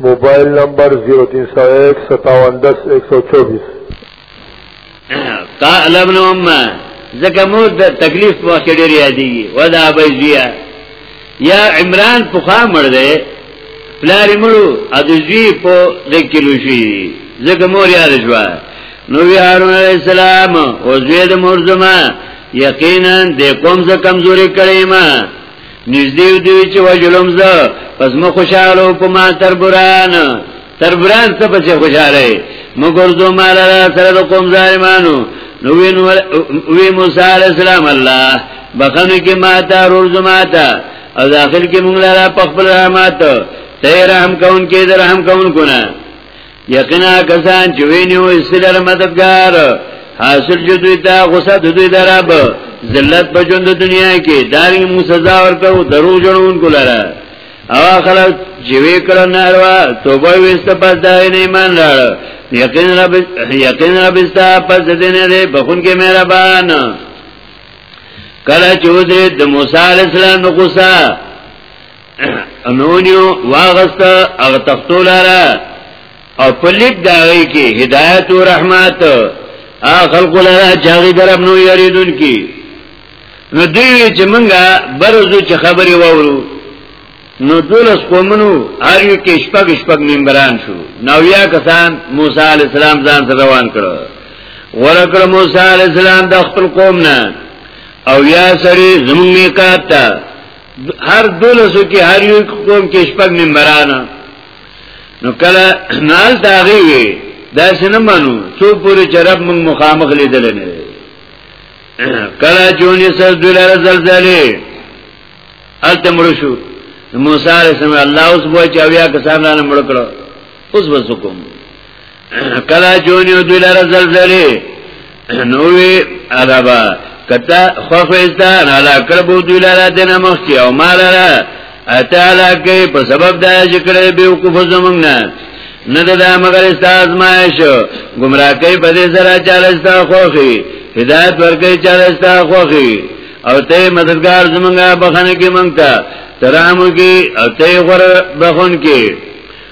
موبایل نمبر 03015710124 قال ابن امه زکه مور د تکلیف په وخت ډیر یادېږي ودا به زیه یا عمران په خوا مړ دی پلار مړو ا د زوی په ذکرو شي زکه مور یاد شو نو وی هارون علی السلام او زوی د مور زما یقینا د قوم ز کمزوري کړي ما نږدې دی چې وجلم زه پس مو خوشاله په ما تر بران تر بران څه په خوشاله مګر زه مال سره د قوم ظالمانو نو وین وی موسی علی السلام الله بخنه کې ما ته روز ما ته او داخل کې مونږ لاره په خپل رحمت ته رحم کون کې درهم کون کنه یقینا کسان چې وینیو استلر مددگار حاصل جو دوی تا غصه دو دوی دراب ذلت په ژوند دنیا کې داري مو سزا ورکو درو جوړون کولره او خلک چې وی کړه ناروا توبه وست پس دا نه ایمان راړ یقین رب یقین رب استا پس دې نه دې بخون کې مهربان کله چې ودې د موسی علی السلام غصه انونیو واغستا اغه تختو لارا او پلیک داوی کې هدایت او رحمت ا خلق لارا چاغي درب نو یریدون کی نو دوی چې منګه برزو چې خبري وورو نو دولس قومنو هر یو کې شپږ شپږ ممبران شو نو یا کسان موسی علی السلام ځان سره روان کړو ورکړ موسی علی السلام د خپل قوم نه او یا سری زمونږه کاته هر دولسو کې هر یو قوم کې شپږ ممبران نو کله نال داغي وي دا څنګه مانو څو پوری چرپ موږ مخامخ لیدل نه کله جونې سر دلاره زلزلې الته مړ شو موسی علیہ السلام الله اوس وای چې بیا کسان نه مړ کړو اوس وسو کوم کلا چونیو دوی لره زلزلی نووی عذابا کتا خوخوستان علا کربو دوی لره دینا مخی او ما لره اتا علا کئی پا سبب دا جکر بیوکوف زمونگنا نده دا مگر استا ازمایشو گمراه کئی پا دی سرا چال استا خوخی هدایت ورکی چال استا خوخی او ته مددگار زمونږه بخنه کې مونږ ته ترامو کې او ته غره بخون کې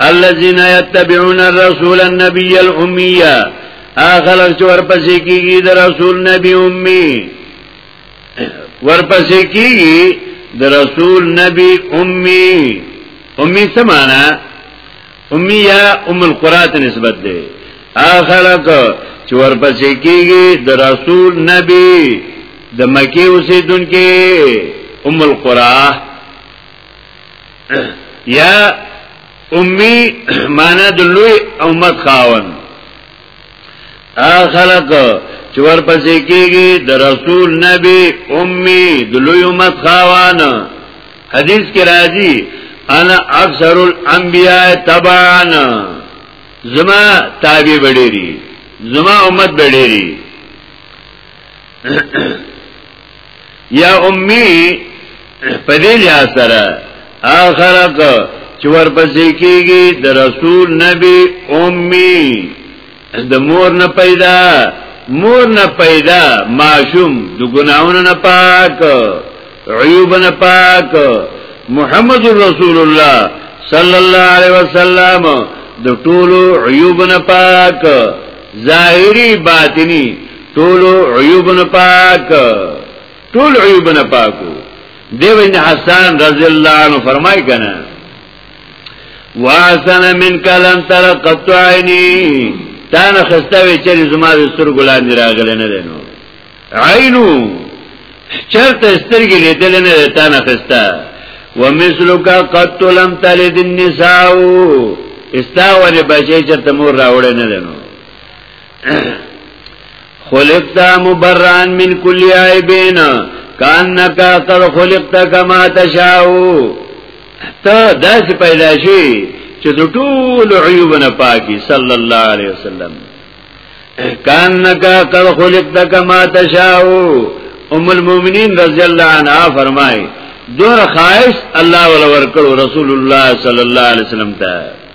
الذين يتبعون الرسول النبي الاميه اخلق چې ورپسې کیږي د رسول نبی امي ورپسې کیږي د رسول نبی امي امي څه معنا امي یا ام القرآن ته نسبت ده اخلق چې ورپسې کیږي د رسول نبی د مکی اوسیدونکو ام القرآن یا امی مانا د لوی امت خاون ا خلق چې ورپسې کېږي د رسول نبی امی د لوی امت خاون حدیث کې راځي انا اکثر الانبیاء تبعا زما تابع بډېری زما امت بډېری یا امی په دې لیا سره اخرق چې ورپسې کیږي د رسول نبی امی د مور نه پیدا مور نه پیدا معشوم د ګناونو نه پاک عیوب نه پاک محمد رسول الله صلی الله علیه وسلم د ټولو عیوب نه پاک ظاهری باطنی ټول عیوبن پاک ټول عیوبن پاکو دیو ابن حسان رضی اللہ عنہ فرمائی کنا واسن من کلم تر قطع عینی تان خستوی چری زما د سترګو لاندې راغلی نه دی نو عینو چرته سترګې لیدل نه دی تان خستا ومثلک قط لم تلد النساء استاوره بچی چرته مور راوړی نه دی نو خلقتا مبران من کل عیبین کانکا قد خلقتا کما تشاو تا داس پیدا شي چې د ټول عیوبونه پاکي صلی الله علیه وسلم کانکا قد خلقتا کما تشاو ام المؤمنین رضی الله عنها فرمایي دور خواهش الله ولور کړو رسول الله صلی الله علیه وسلم ته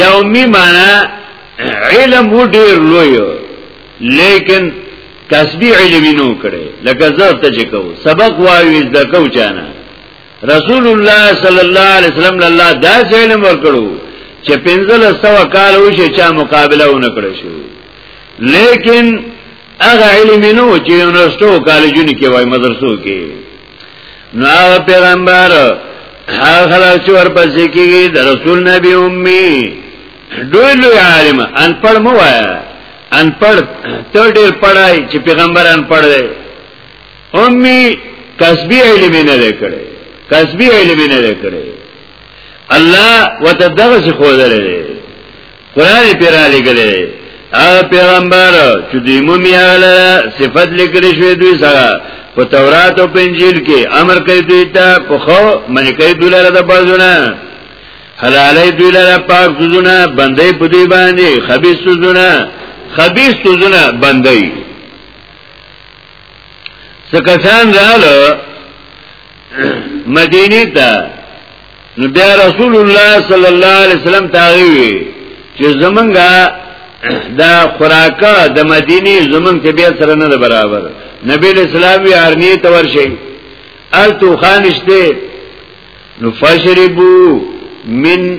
یومی معنی علم و ډیر لوی لیکن کسبی علمی نو کړي لکه زه ته چې کو سبق وایو د کو چانه رسول الله صلی الله علیه وسلم الله دا علم ورکړو چې پنځل سو کال وشي چې مقابله ونه کړی شو لیکن هغه علم نو چې یونیورسيټو کالجونو کې وای مدرسو کې نو هغه پیغمبر هغه خلک چې ورپسې کېږي د رسول نبی امي ډوی لوی عالم ان پړ مو وای ان پړ ته ډېر پړای چې پیغمبر ان پړ دی امي کسبي علم نه لري کسبي علم نه لري الله وتدغه څه خو درلې قرآن پیرا لگلے هغه پیغمبر چې دوی مومي هغه صفت لیکل شوی دوی سره په تورات او انجیل کې امر کوي دوی ته په خو منی کوي دوی لره د بازونه حلالې دوی لره پاک سوزونه بندې په دوی باندې خبيث سوزونه خبيث سوزونه بندې سکسان رالو مدینی تا نو بیا رسول الله صلی الله علیه وسلم تاغوی چې زمونږه دا خوراکه د مدینه زمونږ ته بیا سره نه برابر نبی اسلام وی ارنی ته ورشي ال تو خانشته نو فشربو من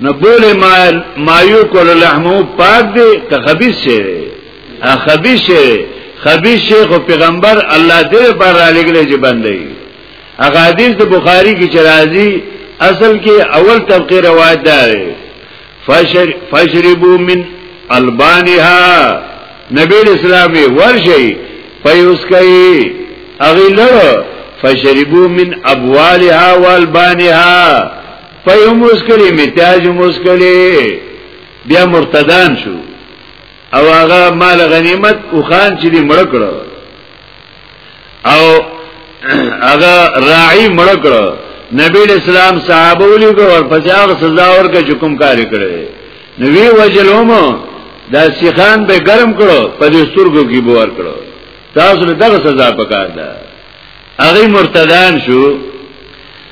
نو بوله ما ما یو کول لحمو پاک دی که خبيث شي ا خبيث شي خبيث شي خو پیغمبر الله دې پر علیګلې چې باندې هغه حدیث د بخاری کې چرایي اصل کې اول طبقه روایت ده فشر فشربو من البانها نبی اسلام ورشي پيوس کوي اغي لړ فشربو من ابوالها والبانها په یو مسکلی میتاج مسکلی بیا مرتدان شو او هغه مال غنیمت او خان چې دی مړ کړو او هغه راعی مړ کړو نبی اسلام صحابه ولګو ورپسې هغه سزا ورکړه چې کوم کار کړی نبی وجلوم دا سیخان به ګرم کړو په دې سترګو کې بوار کړو تاسو له دغه سزا پکار ده هغه مرتدان شو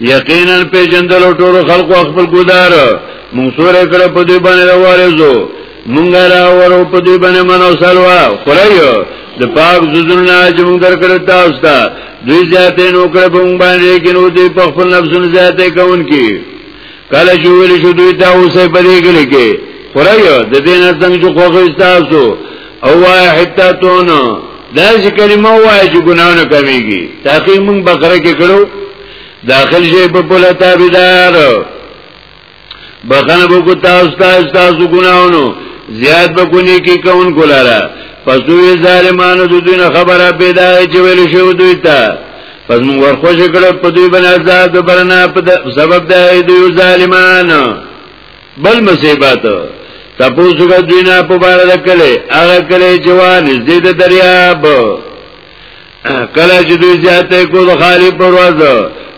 یقینا پیجندل ټول خلق او خپل ګدار مون سورې کړ په دې باندې راوارزو مونږه را ورو په دې باندې منو سلوا خړایو د پاک زړونه چې مونږ درکړ تاسو ته دوی زیاتې نو کړ په مونږ باندې کې نو دې په خپل نفسونو زیاتې کوونکی کله چې ویل شو دوی ته اوسې په دې کې کې خورایو د دې نه څنګه چې خوښه تاسو او وای حتا تونو دا چې کلمه وای چې ګناه نه کويږي تحقیق موږ بقره کې کړو داخل شي په پوله تابعدار بخنه بو کو تاسو تاسو ګناونو زیاد بکونی کی کون کولارا پسوی ظالمانو دو دوی خبره پیدا چې ویل شو دوی ته پس مونږ ورخوش کړه په دوی بن عذاب برنا په سبب د دوی ظالمان بل مصیبت تپوسو کا دوی نه په بار د کله هغه کله جوان زید دریاب کله چې دوی زیاته کو د خالی پرواز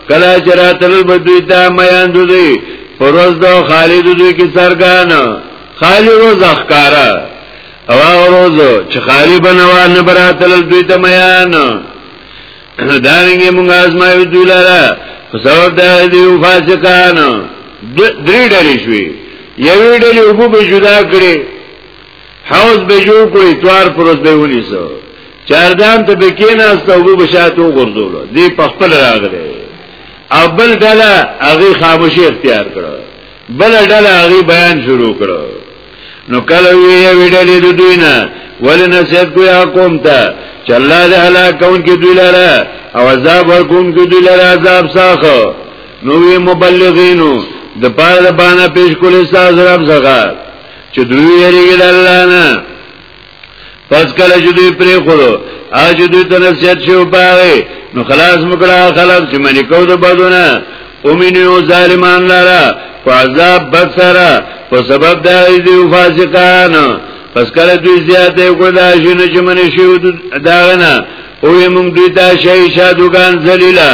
کله چې راتل به دوی ته میان دوی پرواز د خالی دوی کې سرګان خالی روز اخکارا او هغه روز چې خالی بنوان براتل دوی ته میان دارنګه موږ ازمایو دولاره په سبب د دیو فاسقانو درې ډلې شوې یوې ډلې وبو به جدا کړي حوض به جوړ کړي توار پروت به ونیسو چاردان ته به کېناست وبو به شاتو غردولو دی په خپل راغله اول ډله هغه خاموشي اختیار کړو بل ډله هغه بیان شروع کړو نو کله وی ویډلې د دوی نه ول نصیحت کوی قوم ته چې الله دې هلاک کون کې دوی لاره او عذاب ورکون کې دوی لاره عذاب ساخو نو وی مبلغینو د پاره باندې پیش کولې ساز رب زغا چې دوی یې لري الله نه پس کله چې دوی پرې خورو اج دوی ته نصیحت شو پاره نو خلاص مکړه خلک چې منی کو د بدونه اومینو ظالمان لاره په عذاب بد سره په سبب دا دی فاسقان پس کله دوی زیاته وکړه شنو چې منی شو دا نه او موږ دوی ته شي شادوغان ذلیلہ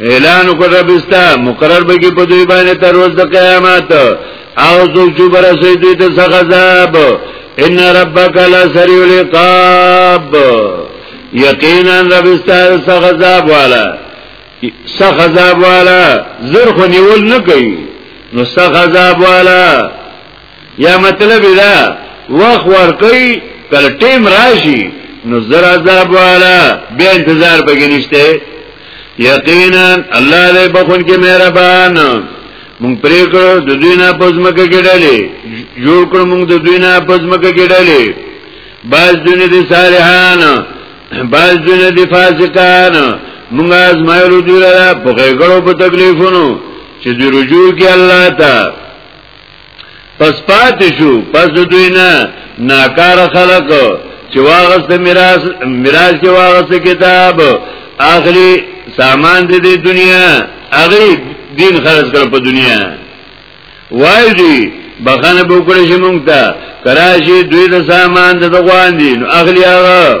اعلان وکړ ربستا مقرر به کې په دوی باندې تر ورځ د قیامت او څوک چې برسې دوی ته څخه عذاب ان ربک لا سریع العقاب یقینا ربستا څخه عذاب والا څخه عذاب والا زر خو نیول نه کوي نو څخه عذاب والا یا مطلب دا وخت ورکی کل ټیم راشی نو زر عذاب والا بیا انتظار پکی نشتے یقینا الله دې بخون کې مهربان مونږ پرې کړو د دوی نه پزمکه کېډلې جوړ کړو مونږ د دوی نه پزمکه کېډلې باز دنیا دي صالحان باز دنیا دي فاسقان مونږ از مایلو دوی لرا په غیګړو په تکلیفونو چې دوی رجوع کې الله ته پس پات شو پس دوی نه ناکار خلق چې واغست میراث میراث کې واغست کتاب اخلي سامان دې د دنیا اغي دین خرج کړ په دنیا وای دی بخنه به وکړي چې مونږ ته کراشي دوی د سامان د غوان دي نو اخلي هغه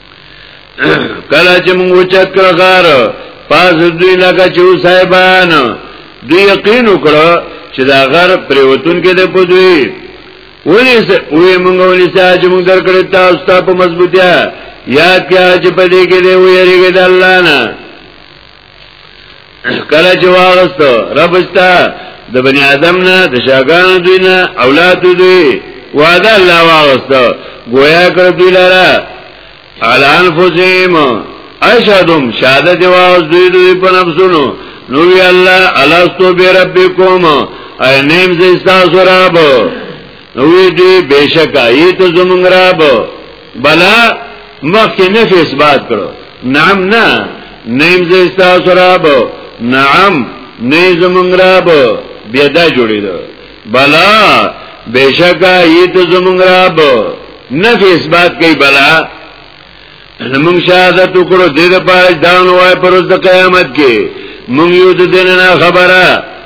کله چې موږ چت کړ غار پاس دوی لکه چې صاحبان دوی یقین وکړو چې دا غر پریوتون کې د پدوی ولی وی موږ ولی چې موږ درکړی تاسو ته په مضبوطیا یاد کیا چې پدې کې دی ویریږي د الله نه کله چې واغست رب استا د بنی آدم نه د شاګان دوی نه اولاد دوی وعده الله واغست گویا کړ دوی لاره الان فوزیم اشهدم شهادت واغس دوی دوی په نفسونو نو وی الله الستو به ربکم ای نیم زستا سراب نو وی دوی بشکا ایت زمون رب بلا مخکې نه اثبات کړو نعم نه نیم زستا سراب نعم نه زمونږ رب بیا دا جوړیدو بلا بشکا ایت زمونږ رب نه اثبات کوي بلا موږ شهادت وکړو د دې په ځان وای پر ورځ قیامت کې موږ یو د دین نه خبره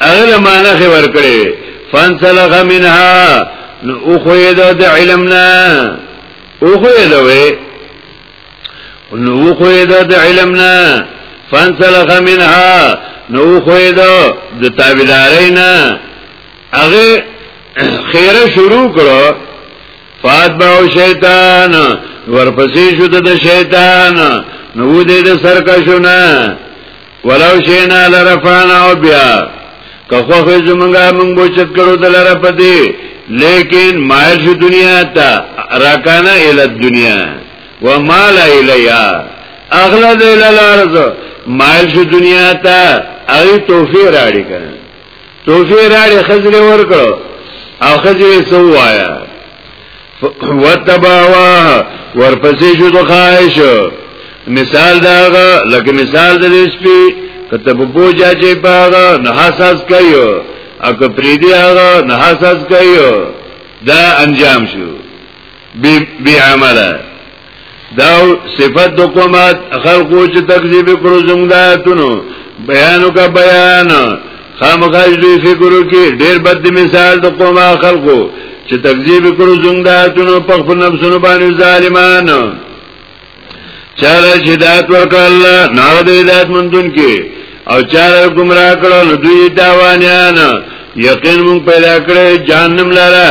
هغه له معنا خې ورکړي فانسلخ منها نو او خو یې د علم نه او خو یې دوي نو او خو یې د علم نه فانسلخ منها نو او خو یې د تابعداري نه هغه خیره شروع کړو فاتبعو شیطان ورپسې شو د شیطان نو دې د سرکشونه ولو شینا لرفانا او بیا که خوخه زمونږه مونږ بوچت کړو د لره پدې لیکن مایل شو دنیا ته راکانا ال دنیا و مال الیا اغلا د ال الارض مایل شو دنیا ته ای توفی راړي کنه توفی راړی خزر ورکړو او خزر سو وایا وتباوا ورپسې شو د خواهش مثال داغه لکه مثال د سپي کته په بوجا چې پاغه نه حساس کيو او که پریدي هغه نه حساس کيو دا انجام شو بی بی عمله دا صفت د قومات خلقو چې تکذیب کړو زموږ د آیاتونو بیانو کا بیان خامخاج دوی فکرو کې ډېر بد مثال د قومه خلقو چې تکذیب کړو زموږ د آیاتونو په خپل نفسونو باندې ظالمانو چاره چې دات ورکړه الله نه د هدایت مندون کې او چاره گمراه کړو نو دوی تاوانیان یقین مون پیدا کړې جهنم لاره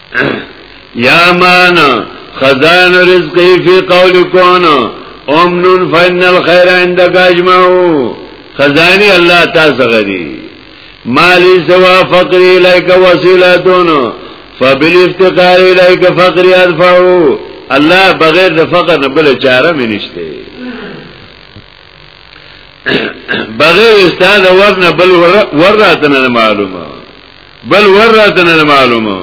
یا مان خزان رزق فی قول کون امنون فین الخیر عندك اجمعو خزانی الله تاسو غری مالی سوا فقری الیک وسیلتون فبل افتقار الیک فقری ادفعو الله بغیر د فقر نه بل چاره مې نشته بغیر استاد ورنه بل ور راته نه معلومه بل ورته نه معلومه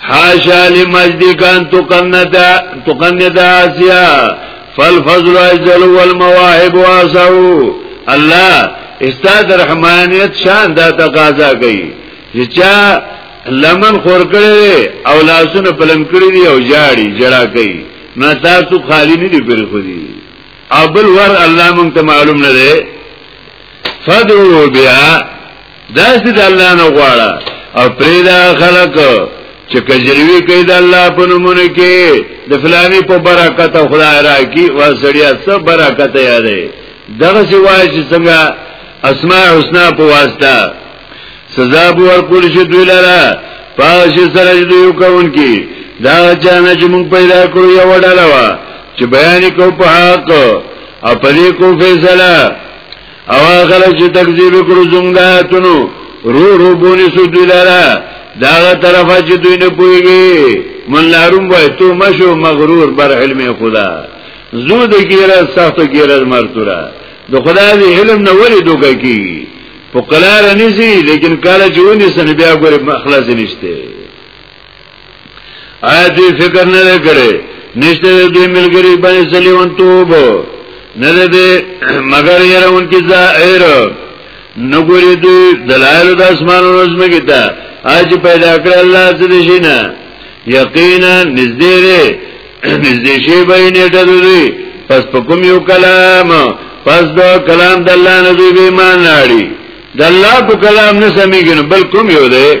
حاشا لمجد کان تقنتا تقنتا آسیا فالفضل ازل والمواهب واسعو الله استاد رحمانیت شان دا تقاضا کوي چې چا لمن خور کړي او لاسونه پلم کړي دي او جاړي جړا کوي نه تاسو خالی نه دي پر خو دي او بل ور الله مونږ ته معلوم نه ده فدعو بها داسې د الله نه غواړه او پریدا خلق چې کجروي کوي د الله په نومونه کې د فلاني په برکت خدای راکی و سړیا څه برکت یادې دغه سی وای چې څنګه اسماء الحسنا په واسطه سزا به ورکول شي دوی لاره پاش سره دوی کوون کی دا چانه چې موږ پیدا کړو یو ډول وا چې بیان کو په حق او پرې کو فیصله او هغه چې تکذیب کړو زموږ د آیاتونو رو رو بونی سو دوی لرا داغه طرفه چې دوی نه پويږي من لارم وای تو مشو مغرور بر علم خدا زود ګیره سخت ګیره مرتورا د خدا دې علم نه ولې دوکه کی په قلار نه سي لیکن کله چې ونی سن بیا ګور مخلص نشته آیا دوی فکر نه کړي نشته دوی ملګری باندې سلیوان توب نه ده مگر يرون کې ظاهر نګوري دوی دلایل د اسمان او زمکه کې ته اج پیدا کړ الله څه دي شنه یقینا نږدې ده نږدې شي به نه ټدوي پس په کوم یو کلام پس دا کلام د الله نه دوی به ایمان لري د الله په کلام نه سمېږي بل کوم یو ده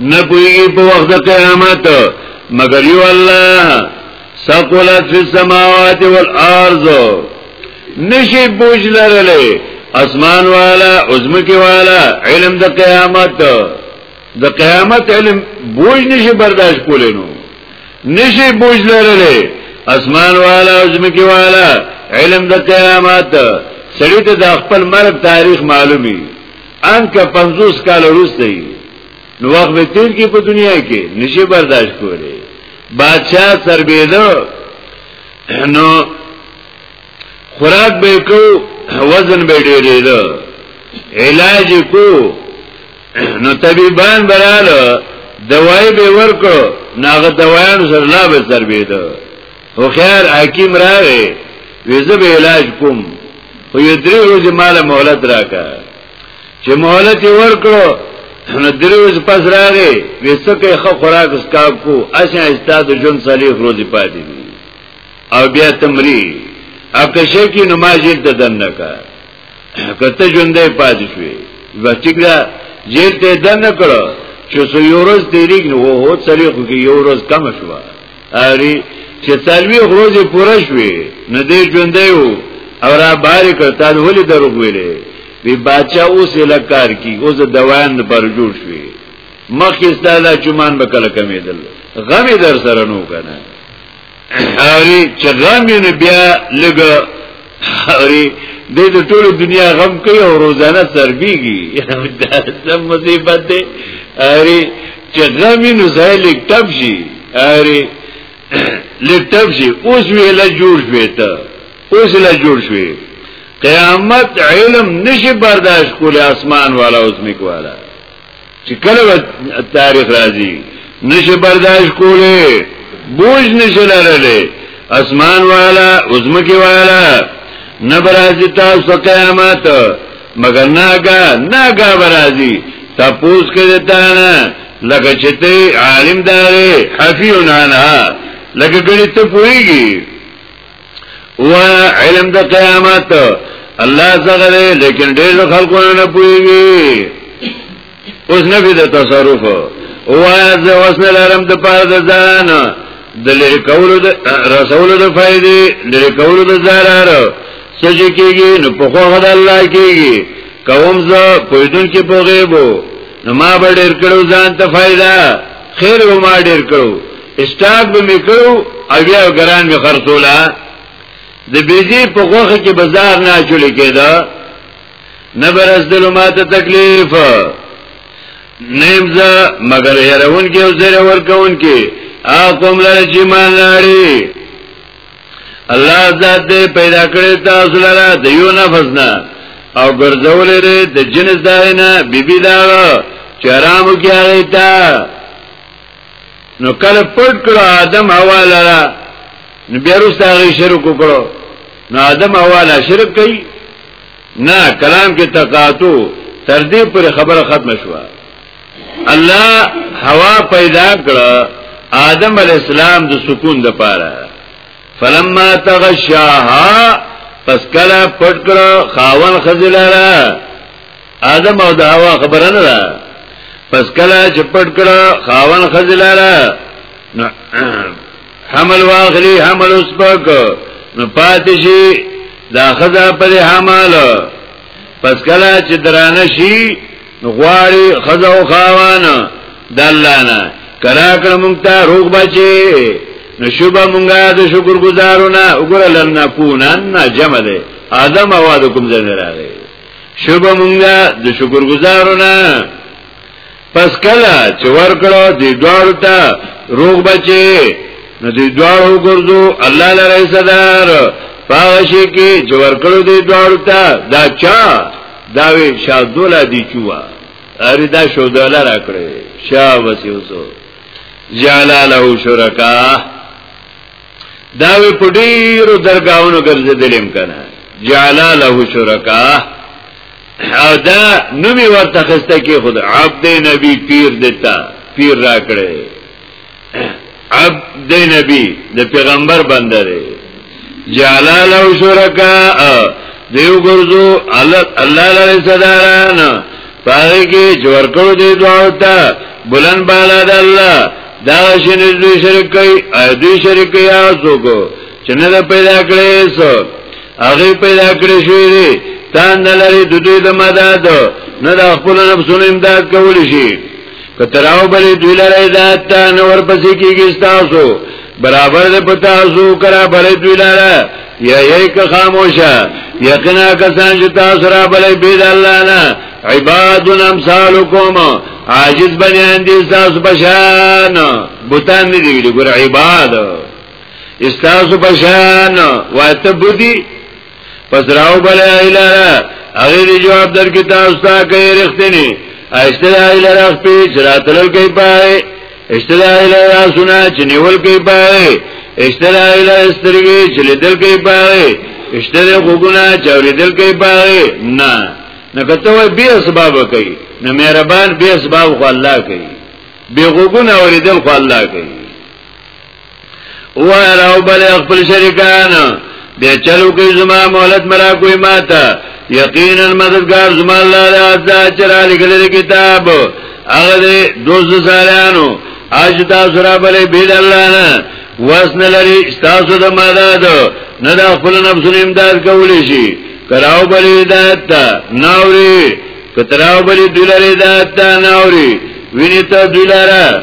نه پوهیږي په وخت د قیامت مگر یو الله سقلت فی السماوات والارض نشي بوج لرلې اسمان والا عظمکه والا علم د قیامت د قیامت علم بوج نشي برداشت کولې نو نشي بوج لرلې اسمان والا عظمکه والا علم د قیامت سړی ته د خپل مرګ تاریخ معلومي ان که 50 کال وروسته یو نو وخت به تیر کې په دنیا کې نشي برداشت کولی بادشاہ سربېدو نو خوراک به کو وزن به ډېرېدو علاج کو نو طبيبان براله دوايي به ورکو ناغه دوایان سره لا به سربېدو او خیر حکیم راغی ویزه به علاج کوم خو یو درې ورځې مال مهلت راکا چې مهلت یې ورکړو نو درې ورځې پس راغی ویسه کې خو خوراک اسکاب کو اسه استاد جون صالح ورځې پاتې دي او بیا تمری اکه شکی نماز یې ددن نکا کته ژوندې پاتې شوې بس ټیک ده جیل ته دن کړو چې سو یو ورځ دیریګ نو هو څلې خو کې یو ورځ کم شو اری چې څلوي ورځې پوره شوې نه دې ژوندې یو او را بار کړتا نو ولې دروغ ویلې وی بچا اوس لکار کی اوس دوان پر جوړ شوې مخکې ستاله چومان به کله کمېدل غمې در سره نو کنه اوري چې غم یې نه بیا لګ اوري د دې ټول دنیا غم کوي او روزانه سربيږي دا سم مصیبت دی اوري چې غم یې نه ځای لګ ټپ شي اوري لګ ټپ شي اوس ویل جوړ شوی ته اوس لا جوړ شوی قیامت علم نشي برداشت کولی اسمان والا اوس میکوالا چې کله تاریخ راځي نشه برداشت کوله بوج نشه لرله اسمان والا عظمکی والا نبرازی تاسو قیامت مگر ناگا ناگا برازی تپوس کردتانا لکه چته عالم داره حفیون آنها لکه گنی تپویگی و علم د قیامت الله څنګه دی لیکن ډېر خلکو نه پويږي اوس نه فی د تصرف او از اوس نه لرم د پاره د ځان د لری کولو د رسول د فائدې لری کولو د zarar سج کېږي نو په خو د الله کېږي کوم زه پویدون کې په غیبو نو ما به ډېر کړو ځان ته فائدہ خیر و ما ډېر کړو استاک به میکړو او بیا ګران می خرڅولا د بیزی په غوخه کې بازار نه چول کېدا نه برس دل ماته تکلیف نیمزه مگر هرون کې او زره ور کون کې ا کوم لاره چې مان لري الله ذات دې پیدا کړی تاسو لاره د یو نفس نه او ګرځولې دې د جنس داینه بیبي دا چرامو کې هغه ته نو کله پټ کړو آدم هوا لرا نو بیا وروسته هغه شرک وکړو نو آدم هوا لا شرک کوي نه کلام کې تقاطو تر دې پر خبره ختم شو الله هوا پیدا کړ آدم علی السلام د سکون د پاره فلما تغشاها پس کله پټ کړو خاون خزلره آدم او د هوا خبره نه ده پس کله چې پټ کړه خاون خزلاله نو حمل واخلی حمل اسبق نو پاتشی دا خزا پر حمل پس کله چې درانه شي نو غواړي خزا او خاوان دلانا کرا کړه مونږ ته روغ بچي نو شوبه مونږه د شکر گزارونه وګورل نه کو نه جمع ده آدم او د کوم ځای راغی شوبه مونږه د شکر گزارونه پس کله چې ورکړو د دوړو ته روغ بچي نو د دوړو ګرځو الله لره صدر پاوشي کې چې ورکړو د دوړو ته دا چا دا وی شادولا دی چوا اری دا شودولا راکړي شاه وسیوسو جعل له شرکا دا وی په ډیرو درگاہونو ګرځیدلم کنه جعل له شرکا او دا نومي ورته خسته کې خود عبد نبی پیر دیتا پیر را کړې عبد نبی د پیغمبر بنده دی جعل له شرکا دیو ګرځو الله لري صداران پاره کې چې ورکړو دې دعا ته بلند بالا د الله دا شین دوی شرک کوي او دوی شرک کوي تاسو کو چې نه پیدا کړې سو هغه پیدا کړې شوې دي تان نه لري د دوی د مدد نه د خپل نفسونو امداد کولی شي کتراو بلی دوی لره هدایت ته نه ورپسې کېږي ستاسو برابر دې پتا سو کرا بلې دوی لاره یا یې که خاموشه یقینا کسان چې تاسو را بلې بيد الله نه عباد امثالکم عاجز بنیان دي تاسو بشان بوتان دي ویل ګور عباد استاسو بشان واتبدی پس راو بل ایلارا اغیر جواب در کتاب ستا کئی رختنی اشتر ایلارا خپی چراتلل کئی پای اشتر ایلارا سنا چنیول کئی پای اشتر ایلارا استرگی چلیدل کئی پای اشتر خوگونا چوریدل کئی پای نا نکتو بی اسباب کئی نو مهربان بی اسباب خو الله کئی بی خوگونا وریدل خو الله کئی او راو بل خپل شریکان بیا چلو کوي زما مهلت مرا کوي ماته یقینا مددگار زما الله د عزا چرا لګل کتاب هغه دې دوست سالانو اج تا سره بل بيد الله نه وسن لري تاسو د مدد نه د خپل نفس امداد کولی شي کراو بل هدایت ناوري کتراو بل دلاره هدایت ناوري ویني ته دلاره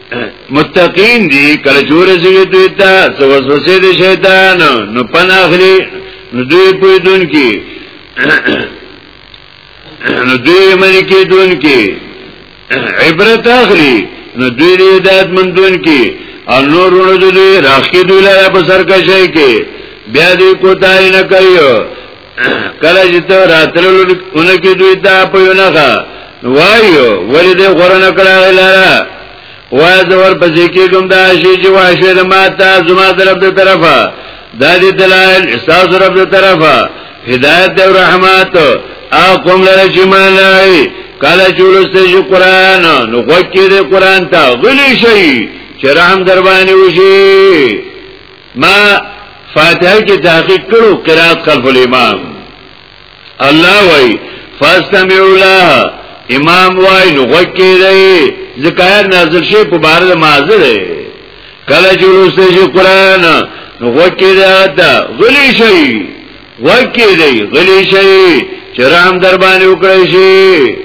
متقین دی کله جوړ زوی دوی ته وسوسه د شیطان نو پن اخلي نو دوی په دن کې نو دوی مری کې دن کې عبرت اخلي نو دوی دې دات من دن کې او نور ورو دوی راخې دوی لاره په سر کې شي کې بیا دې کوتای نه کوي کله چې ته راتللو اونکه دوی ته په یو نه وایو ولې دې غره نه کړه لاره وای د ور پسې کې کوم دا شی چې واشه د ماته زما د رب طرفه د دې دلایل استاذ رب د طرفه هدایت او رحمت او کوم لره چې مانای کله چې ولسته شي قران نو غوکې د قران ته غلی شي چې رحم در باندې وشي ما فاتحه کې تحقیق کړو قرات خلف الامام الله وای فاستمعوا لها امام وای نو غوکې دی زکایت نازل شي په بار د مازه دی کله چې ولوسته شي قران نو غوکې دی دا غلی شي غوکې دی غلی شي چې رحم در باندې وکړي شي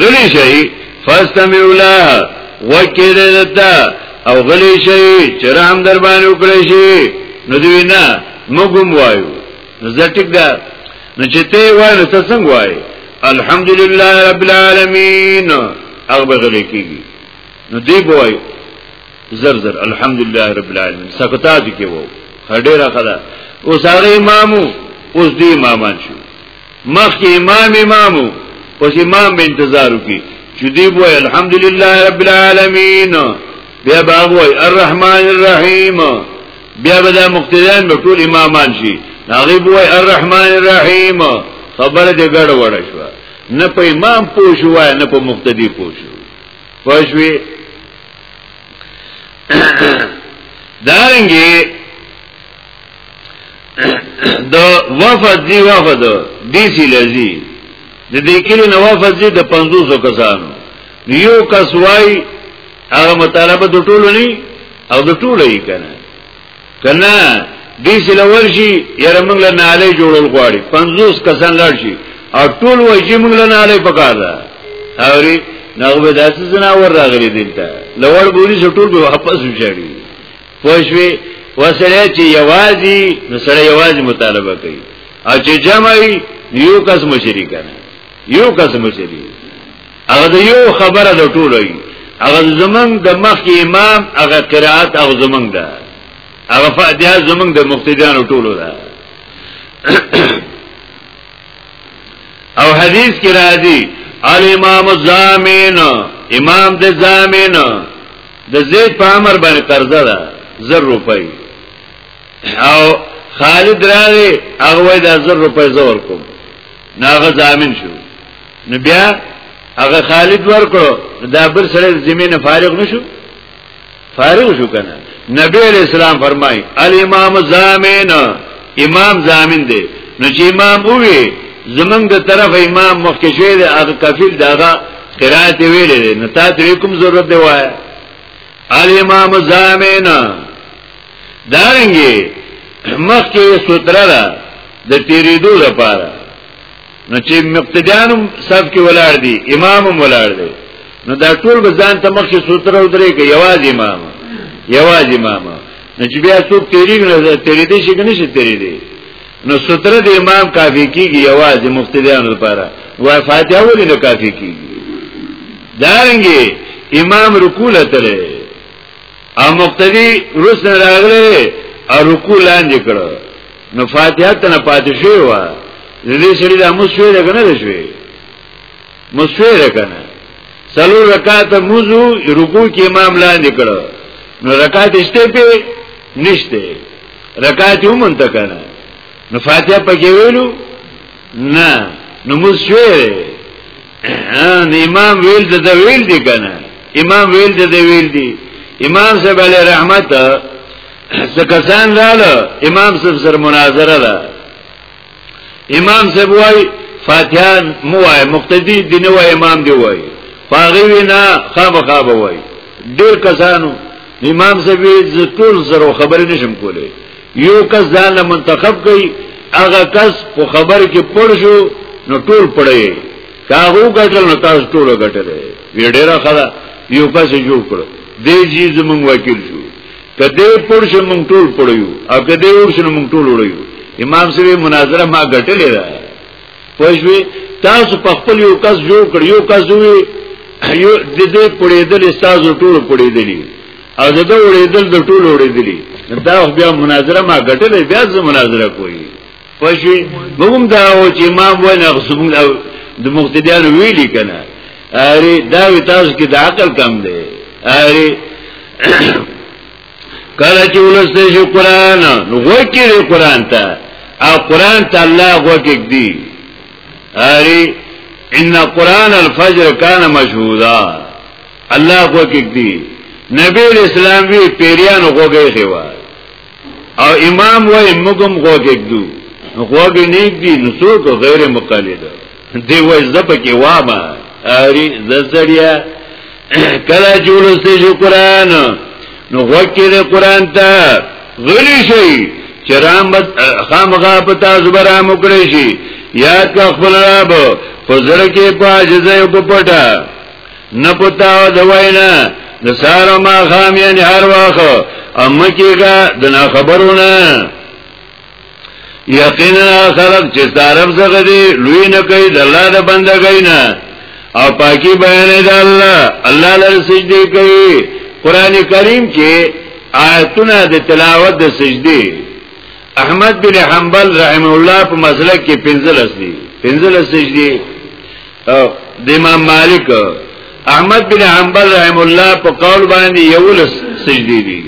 غلی شي فاستمعوا لها وکړه دتا او غلی شي چې رحم در باندې وکړي شي نو دوی نه موږ وایو نو زټیک دا نو چې ته وایې ته څنګه وایې الحمدلله رب العالمین هغه بغلی کیږي نو دی بوای زر زر الحمدلله رب العالمین سکتا دي کې وو هډه راخلا اوس هغه امامو اوس دی امامان شو مخ کې امام امامو پس امام به انتظار وکي چې دی وای الحمدلله رب العالمین بیا به وای الرحمن الرحیم بیا به د مقتدیان به ټول امامان شي هغه وای الرحمن الرحیم خبره دې ګډ وړه شو نه په امام پوښو وای نه په مقتدی پوښو پښوی دارنګي د وفد دی وفد دی سی لذي د دې کلی نو وفد دی د 500 کسانو یو کس وای هغه مطالبه د ټولو نه او د ټولو یې کنه کنه دې سلول شي یره موږ له ناله جوړول غواړي 50 کسان لړ شي او ټول وای چې موږ له ناله پکار ده اوري نغه داسې زنا ور راغلي دلته لوړ بولی ټول به واپس وچړي پوښوي وسره چې یوازي نو سره یوازي مطالبه کوي او چې جمعي یو کس مشري کنه یو کس مشري هغه د یو خبره د ټولو وي هغه زمنګ د مخ امام هغه قرات او زمنګ ده هغه فاتحه زمنګ د مقتدیان ټولو ده او حدیث کې راځي الامام الزامین امام د زامین د زید په امر باندې قرضه ده زر روپۍ او خالد راغی هغه وای دا زر روپۍ زور کوم ناغه ضامن شو نو بیا هغه خالد ورکړو دا بل سره زمينه فارغ نشو فارغ شو کنه نبی علیہ السلام فرمای الامام ضامن امام ضامن دی نو چې امام وې زمنګ د طرف امام مخکې شوی دی هغه کفیل داغه قرات ویل دی نو تا ته کوم ضرورت دی وای الامام ضامن دارنګي مخکې ستره ده د تیریدو لپاره نو چې مقتدیانم صف کې ولاړ دي امامم ولاړ دی نو دا ټول به ځان ته مخکې سوتر او درې کې یواز امام یواز امام نو چې بیا څوک تیریږي نو تیریدې شي کنه شي تیریدې نو سوتر د امام کافی کیږي یواز مقتدیانو لپاره وای فاتحه ولې نه کافی کیږي دارنګي امام رکوع لته او مقتدی رسن راغله او رکوع لاندې کړو نو فاتحه ته نه پاتې شوی و دې سړي د امو شوی ده کنه شوی مو شوی ده کنه سلو رکعات موزو رکوع کې امام لاندې کړو نو رکعات شته په نشته رکعات هم انت کنه نو فاتحه پکې ویلو نه نو موږ شوې امام ویل د ویل دی کنه امام ویل د ویل دی امام صاحب علی رحمت څه کسان رااله امام صاحب سره مناظره ده امام صاحب وای فاتحه مو وای مقتدی دی نه وای امام دی وای فقری وینا خواب خواب وای ډیر کسانو امام صاحب ز ټول زرو خبرې نشم کولای یو کس ځان له منتخب کړي هغه کس په خبر کې پړ شو نو ټول پړې کاغو ګټل نو تاسو ټول ګټل وی ډیره خلا یو کس جوړ کړ دې جی زمون وکیل شو کدی پړ شو مونږ ټول پړیو او کدی ور شو مونږ ټول وړیو امام سوی مناظره ما ګټلې ده پښوی تاسو په خپل یو کس جوړ کړ یو کس وی یو د دې پړېدل استاد ټول پړېدلی او دغه وړېدل د ټول وړېدلی دا بیا مناظره ما غټلې بیا زه مناظره کوي پښې موږ دا او چې امام ونه غسم د مقتدیان ویلي کنه اره دا تاسو کې د عقل کم دی اره کله چې ولسته شي قران نو وکړي قران ته او قران ته الله وکړي دی اره ان قران الفجر کان مشهودا الله خو کې دی نبی اسلام وی پیریان غوګي خوا او امام وای مګم غوګي دو غوګي نه دی نو څوک غیر مقلد دی وای زپ کې وامه اری زسړیا کله جوړو سه جو قران نو غوګي د قران ته غلی شي چرام خامغه پتا زبرا مکړی شي یاد کا خپل رب خزر کې پاجزه په پټه نه پتا د وینا د سارو ما خام یعنی هر واخه اما کیګه د نا خبرونه یقینا خلق چې طرف زغه دی لوی نه کوي د الله د بندګۍ نه او پاکي بیان دی الله الله لر سجدي کوي قران کریم کې آیتونه د تلاوت د سجدي احمد بن حنبل رحم الله په مسلک کې پنځلس دي پنځلس سجدي د امام مالک احمد بن حنبل رحم الله په قول باندې یولس سجدي دي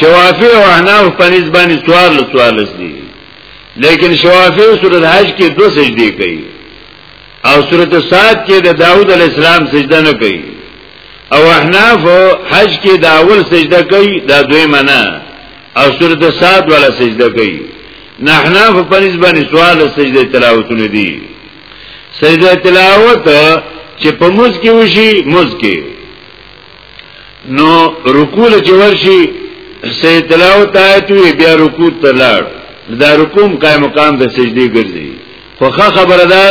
شوافی او احناف په نسبت باندې سوال سوال دي لیکن شوافی سورۃ حج کې دو سجدي کوي او سورۃ صاد کې د داوود علی السلام سجده نه کوي او احناف حج کې د اول سجده کوي دا دوی معنا او سورۃ صاد ولا سجده کوي نحناف په نسبت باندې سوال سجده تلاوتونه دي سجده تلاوت چې په موز کې وشي موز کې نو رکوع چې ورشي سجده تلاوت آیت وی بیا رکوع ته لاړ دا رکوع قائم مقام د سجدي ګرځي خو ښه خبره ده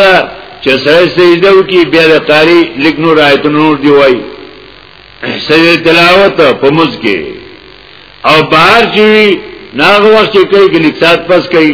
چې سره سجده وکي بیا د قاری لیک نور آیت نور دی وای سجده تلاوت په موز کې او بهر چې ناغه وخت کې کوي لیک سات پس کوي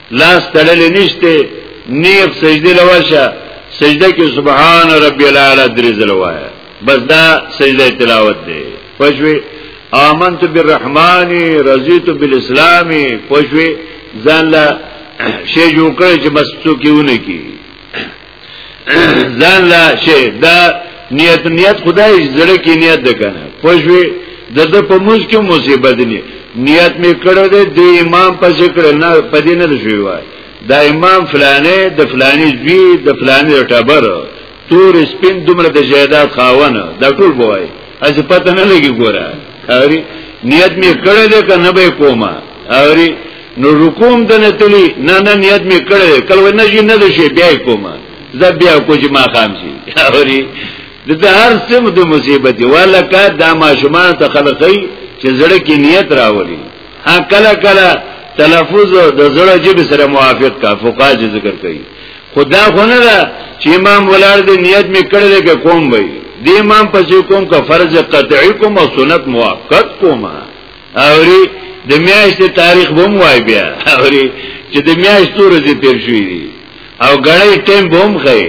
لاس تړلې نشته نیغ سجده لوشه سجده کې سبحان ربي الاعلى درې ځله وایي بس دا سجده تلاوت دی پښوی آمنت بالرحمن رضیت بالاسلام پښوی ځان لا شی جوړ کړی چې بس څوک یې ونه کی ځان لا شي دا نیت نیت خدای زړه کې نیت ده کنه پښوی د د په موږ کې مصیبت نه نیت می کړو دې د امام په ذکر نه پدې نه شوی وای دا امام فلانه د فلانی زوی د فلانی ټبر تور سپین دومره د جیدات خاونه دا ټول بوای از پته نه لګي ګوره اوري نیت می کړو دې کنه به کومه اوري نو رکوم د نه تلی نه نه نیت می کړی کله ونه شي نه دشي بیا کوم زه بیا کو چې ما خام شي اوري د د هر سم د مصیبت ولکه دا ما شما ته خلقی چې زړه کې نیت راولي ها کله کله تلفظ د زړه جب سره موافق کا فقها ذکر کوي خدا خونه دا چې امام ولار دې نیت می کړل کې کوم وي دې امام پسې کوم کا فرض قطعی کوم او سنت موقت کومه اوري د میاشتې تاریخ بوم وای بیا اوري چې د میاشتې ورځې تیر شوې دي او غړې ټیم بوم خې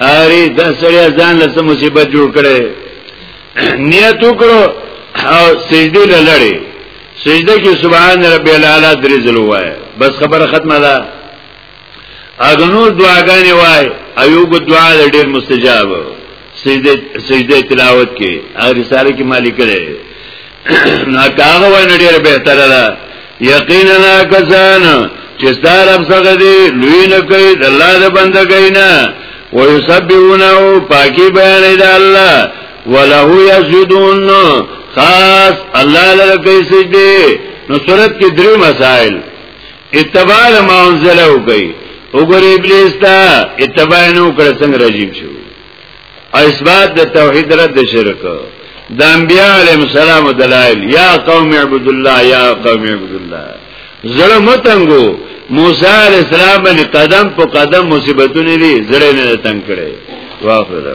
اوري د سړی ځان له مصیبت جوړ کړي نیت وکړو او سجدي لړې سجده کې سبحان ربي الاعلى درې ځل وای بس خبره ختمه ده اګه نور دعاګانې وای ایوب دعا ډېر مستجاب سجده سجده تلاوت کې هغه رساله کې مالک لري نو هغه وای ډېر بهتره ده یقینا کسان چې ستاره رب څنګه دی لوی نه کوي د الله د بندګۍ نه ويسبحونه پاکي بیان دی الله وله یسجدون خاص الله لره کوي سجده نو صورت کې درې مسائل اتباع د ما انزل او کوي وګوره ابلیس ته اتباع نو کړ څنګه راجیب شو اثبات د توحید رد شرک د انبیاء علیهم السلام دلائل یا قوم اعبد الله یا قوم اعبد الله زړه متنګو موسی علیہ السلام باندې قدم په قدم مصیبتونه دي زړه نه تنگ کړي واخره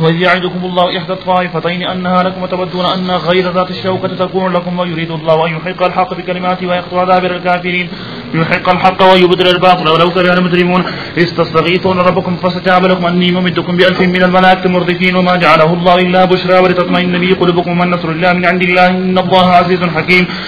وإذ يعدكم الله إحدى الطائفتين أنها لكم وتودون أن غير ذات الشوكة تكون لكم ويريد الله أن يحق الحق بكلماته ويقطع دابر الكافرين يحق الحق ويبدل الباطل ولو كره المجرمون إذ ربكم فاستجاب لكم أني ممدكم بألف من الملائكة مردفين وما جعله الله إلا بشرى ولتطمئن به قلوبكم والنصر الله من عند الله إن الله عزيز حكيم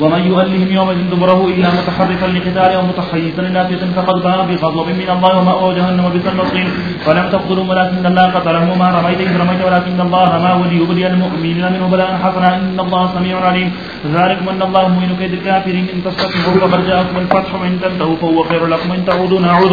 ومن يؤلهم يومئذ دبره الا متحرفا لقتال او متحيزا لنافيه فقد باء بغضب من الله وما وماوى جهنم وبئس المصير فلم تقتلوا ولكن الله قتله وما رميت اذ رميت ولكن الله ما وليبلي المؤمنين منه بلاء حسنا ان الله سميع عليم ذلك من الله مؤمن كيد الكافرين ان تستفتحوا فقد جاءكم الفتح وان تنتهوا فهو خير لكم ان تعودوا نعود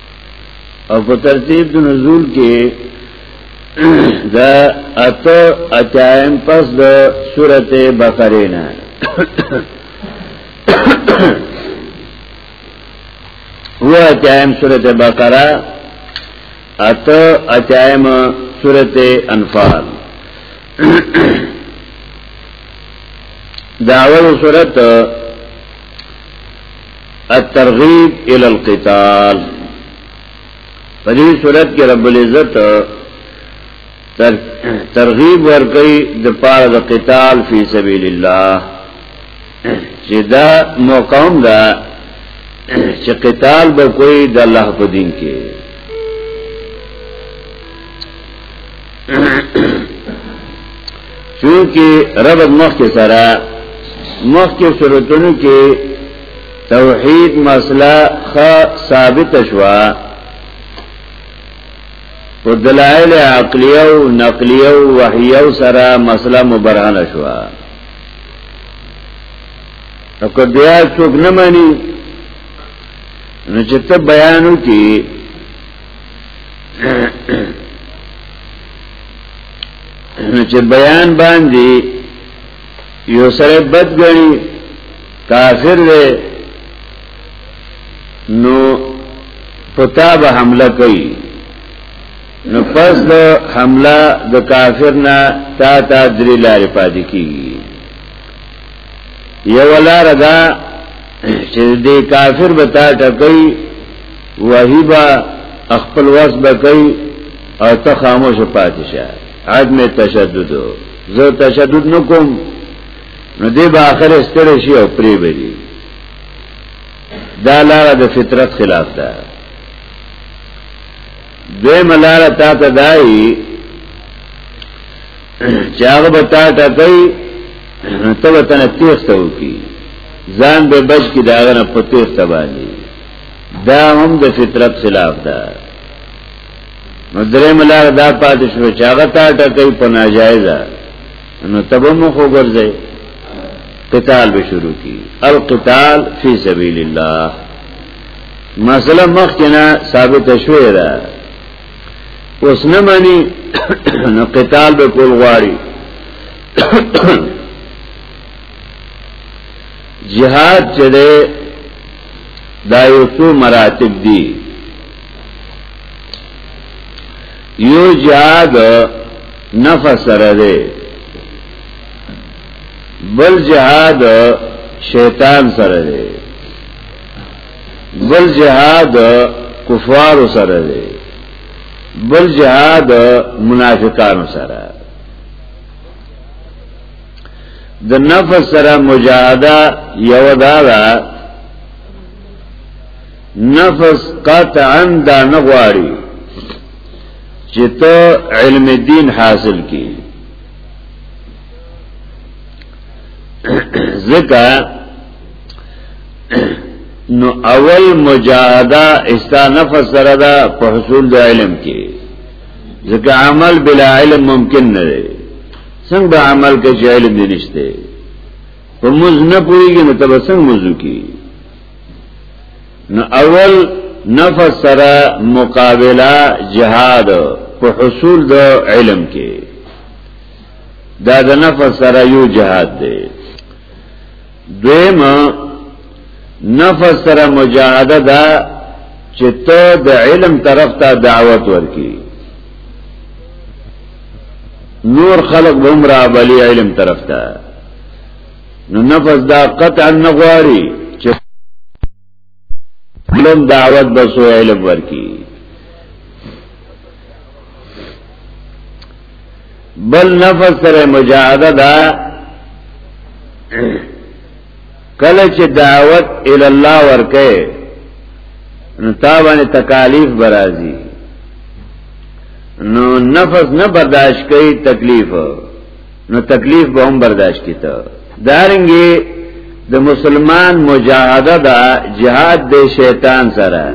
او په ترتیب د نزول کې دا اته اتایم پس د سورته بقره نه هو اتایم سورته بقره اته اتایم سورته انفال داول سورته الترغیب الى القتال په دې صورت کې رب العزت ترغیب ورکړي د پاره د قتال فی سبیل الله چې دا موقوم دا چې قتال به کوئی د الله په دین کې چونکه رب مخ کې سره مخ کې صورتونو کې توحید مسله خ ثابت شوا او دلائل عقلیه او نقلیه او وحیه سره مسله مبرهن شوا نو که بیا څوک نه مانی نو چې ته بیانو کې نو چې بیان باندې یو سره بد غني کافر دی نو پتا به حمله کوي نو پس د حمله د کافر نه تا تا درې لارې پاتې کیږي یو لار دا چې د کافر به تا ټکوي وحی با اخپل واس با کئی او تا خاموش پاتی شا عدم تشددو زه تشدد نکوم نو دی با آخر استره شی او پری بری دا لاره د فطرت خلاف ده دوی ملاره تا تا دائی چاغ به تا ټکای ته وطن تیخته وکي ځان به بچ کی داغه نه پتیخته باندې دا هم د فطرت خلاف ده نو درې ملار دا پاتې شو چې هغه تا ټکې په ناجایز نو تبه مخ وګرځي قتال به شروع کی القتال فی سبیل الله مسله مخ کنا ثابت شوې ده اوس نه مانی نو قتال به کول غواړي جهاد چې ده دا یو څو مراتب دي یو جهاد نفس سره ده بل جهاد شیطان سره ده بل جهاد کفار سره ده بل جهاد منافقان سره د نفس سره مجاهده یو دا ده نفس قطعا دا نغواړي چې ته علم دین حاصل کی ځکه نو اول مجاهده استا نفس سره ده په حصول د علم کې ځکه عمل بلا علم ممکن نه دی څنګه عمل کې چې علم دې نشته په موږ نه پويږي نو تب څنګه موضوع کی نو اول نفس سره مقابله جهاد په حصول د علم کې دا د نفس سره یو جهاد دی دویم نفس سره مجاهده دا چې ته د علم طرف ته دعوت ورکی نور خلق به هم را بلی علم طرف ته نو نفس دا قطعا نغواری علم دعوت بسو علم ورکی بل نفس سره مجاهده دا کله چې دعوت ال الله ورکه نو تابانه تکالیف برازي نو نفس نه برداشت کوي تکلیف نو تکلیف به هم برداشت کی ته دارنګي د دا مسلمان مجاهده دا جهاد د شیطان سره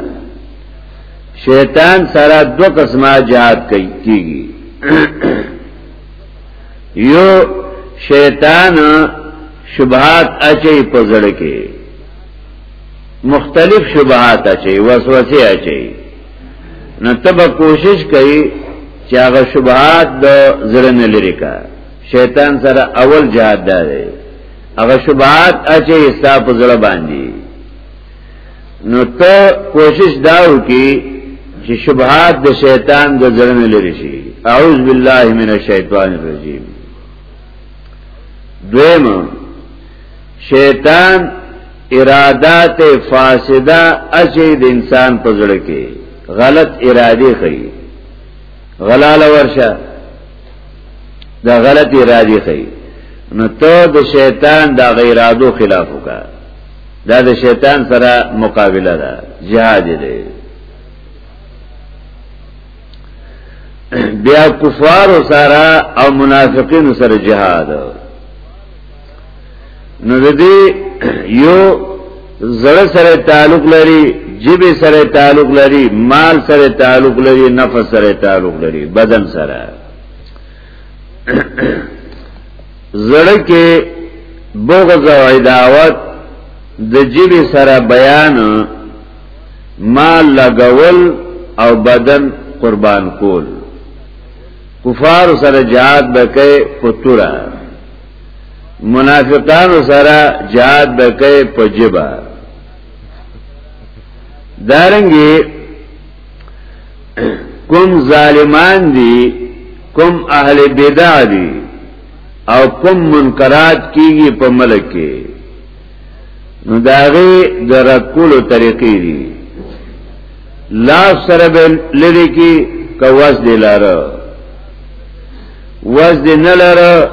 شیطان سره دو قسمه جهاد کوي کیږي یو شیطان شبهات اچي پزړ کې مختلف شبهات اچي وسوسه اچي نو تب کوشش کوي چې هغه شبهات د زړه نه لري کا شیطان سره اول جهاد ده هغه شبهات اچي حصہ په زړه باندې نو ته کوشش دا وکي چې شبهات د شیطان د زړه نه لري شي اعوذ بالله من الشیطان الرجیم دویم شیطان ارادات فاسده اچي د انسان په زړه کې غلط اراده خي غلاله ورشه دا غلط اراده خي نو ته د شیطان د غیرادو خلاف وکا دا د شیطان سره مقابله ده جهاد دی بیا کفار سره او منافقین سره جهاد نو د دې یو زړه سره تعلق لري جیب سره تعلق لري مال سره تعلق لري نفس سره تعلق لري بدن سره زړه کې بغض او عداوت د جیب سره بیان مال لګول او بدن قربان کول کفار سره جهاد بکې پتوره منافقانو سره جهاد بکې په جبا دارنګي کوم ظالمان دي کوم اهل بدع دي او کوم منکرات کیږي په ملک کې نو داغه د رکولو طریقې دي لا سره لری کی کواس دی لاره واز دې نه لره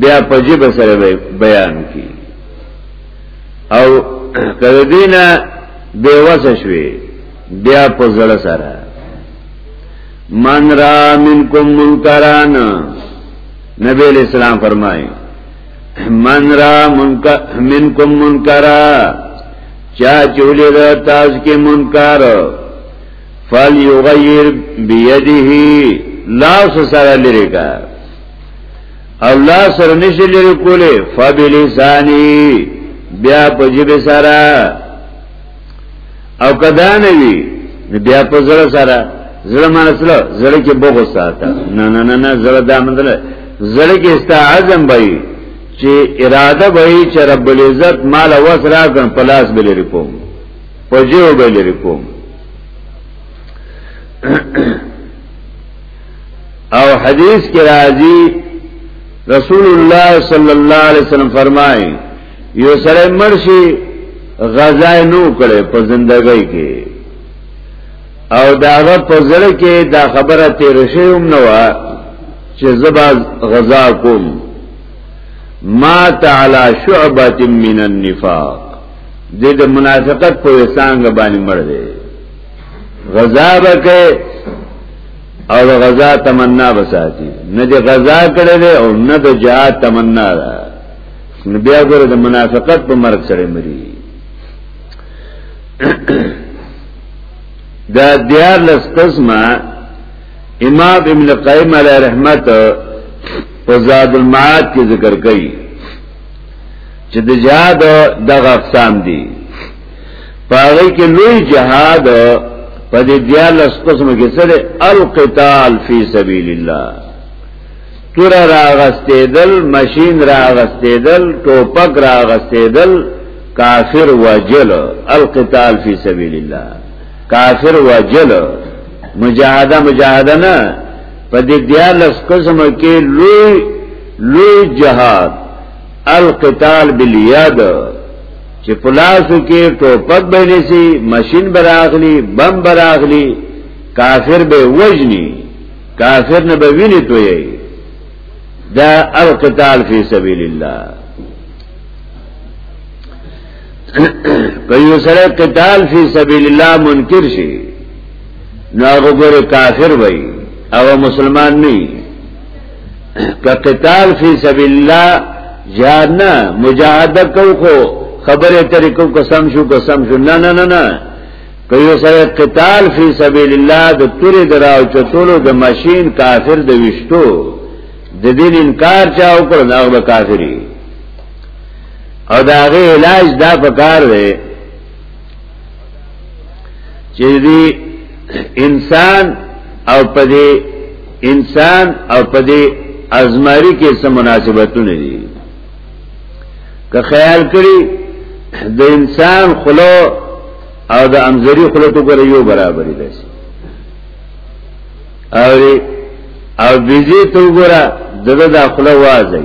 بیا په جيب سره بیان کی او کله دینه بے وس شوی بیا په زړه سره من را منکم منکران نبی علیہ السلام فرمای من را منکم منکرا چا چولی دا تاز کی منکر فلیغیر بیده لاس سره لري کا او لاس سره نشي لري کوله فبلسانی بیا په جیب سره او کدا نه وی بیا په زړه سره زړه معنی سره زړه کې بغو ساته نه نه نه نه زړه دا مطلب زړه کې استا عزم بای چې اراده بای چې رب العزت مال وسرا کن پلاس بلری کوم پجو به لري کوم او حدیث کې راځي رسول الله صلی الله علیه وسلم فرمایي یو سره مرشي غزا نو کړي په زندګۍ کې او داغه په زړه کې دا خبره تیر شي هم نو چې زبا غزا کوم ما تعالی شعبه من النفاق د د منافقت په وسانګ باندې مړ دی غزا وکي او د غزا تمنا بساتی نه د غزا کړي دی او نه د جهاد تمنا ده نو بیا ګوره د منافقت په مرګ سره مري دا دیار لس قسمه امام ابن قیم علیہ رحمت په زاد المعاد کې ذکر کړي چې د جهاد دغه اقسام دي پاره کې لوی جهاد په دې دیالس قسم کې سره القتال فی سبیل الله تور راغستیدل ماشین راغستیدل ټوپک راغستیدل کافر وجل القتال فی سبیل الله کافر وجل مجاهده مجاهده نه په دې دیالس قسم کې لوی لوی جهاد القتال بالیاد چې پلاسو کې ټوپک باندې سي ماشين براغلي بم براغلي کافر به وجني کافر نه به ویني توي دا القتال فی سبیل الله که یو سره قتال فی سبیل الله منکر شي نو هغه ګوره کافر وای او مسلمان نه که قتال فی سبیل الله جهاد نه مجاهده کو خو خبره طریقو قسم شو قسم شو نه نه نه نه که یو سره قتال فی سبیل الله د تورې دراو چتولو د ماشین کافر د وشتو د دین انکار چا وکړ نه هغه کافری او دا غي علاج دا پکار دی چې دی انسان او پدې انسان او پدې ازماری کې سم مناسبتونه دي که خیال کړی د انسان خلو او د امزری خلو تو ګره یو برابر دي او او بيزي تو ګره دغه داخله وازي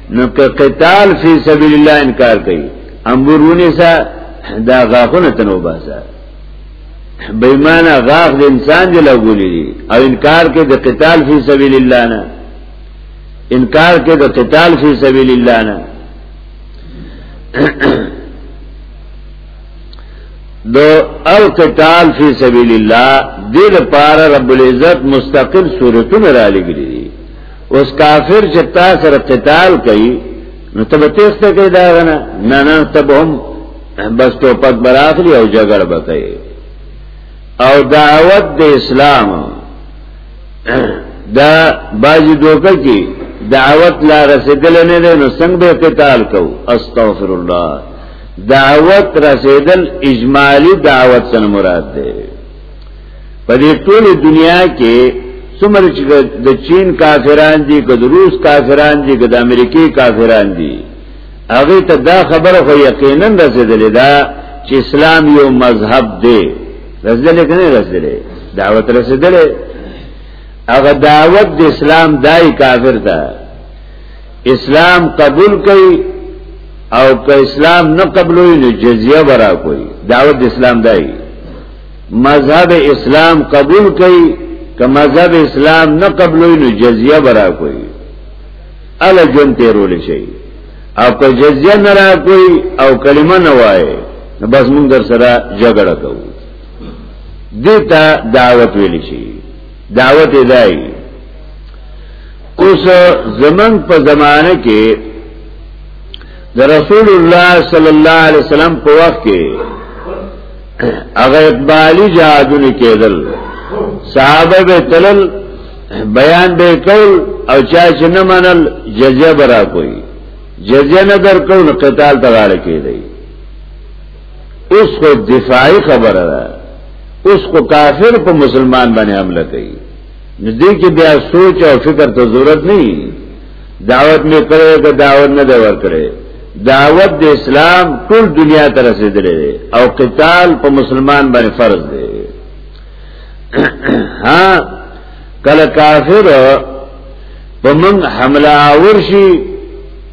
نو که قتال فی سبیل الله انکار کوي امبرونه سا دا غاخونه تنو باسا بېمانه غاخ د انسان دی لګولې دي او انکار کوي د قتال فی سبیل الله نه انکار کوي د قتال فی سبیل الله نه د القتال فی سبیل الله د لپاره رب العزت مستقل صورتونه را لګري اوس کافر چې تا سره قتال کوي نو ته به تېسته کوي دا غنه نه نه ته به هم بس ټوپک براخلی او جګړه به کوي او دعوت د اسلام دا باجی دوکه کی دعوت لا رسیدل نه ده نو څنګه به قتال کو استغفر الله دعوت رسیدل اجمالی دعوت سره مراد ده په دې ټول دنیا کې څومره چې د چین کافران دي که د روس کافران دي که د امریکای کافران دي هغه ته دا خبره خو یقینا رسیدلې ده چې اسلام یو مذهب دی رسیدلې کنه رسیدلې دعوت رسیدلې هغه دعوت د اسلام دای کافر ده اسلام قبول کړي او که اسلام نه قبلوي نو جزیه ورا کوي دعوت د اسلام دای مذهب اسلام قبول کړي که مذهب اسلام نه قبلوي نو جزيه برا کوي ال جون تیرول شي او که جزيه نه را کوي او کلمه نه وایي نو بس موږ در سره جګړه کوو دته دعوت ویل شي دعوت ادای اوس زمنګ په زمانه کې د رسول الله صلی الله علیه وسلم په وخت کې هغه اقبالی جهادونه کېدل صحابه به تلل بیان به کول او چا چې نه منل جزیه برا کوي جزیه نه درکول قتال ته غاړه کېدی اوس خو دفاعي خبره ده اوس خو کافر په مسلمان باندې حمله کوي نو دې کې بیا سوچ او فکر ته ضرورت نه دعوت می کړی که دعوت نه دی ورکړی دعوت د اسلام ټول دنیا ته رسیدلې او قتال په مسلمان باندې فرض دی ها کله کافر په من حمله اور شي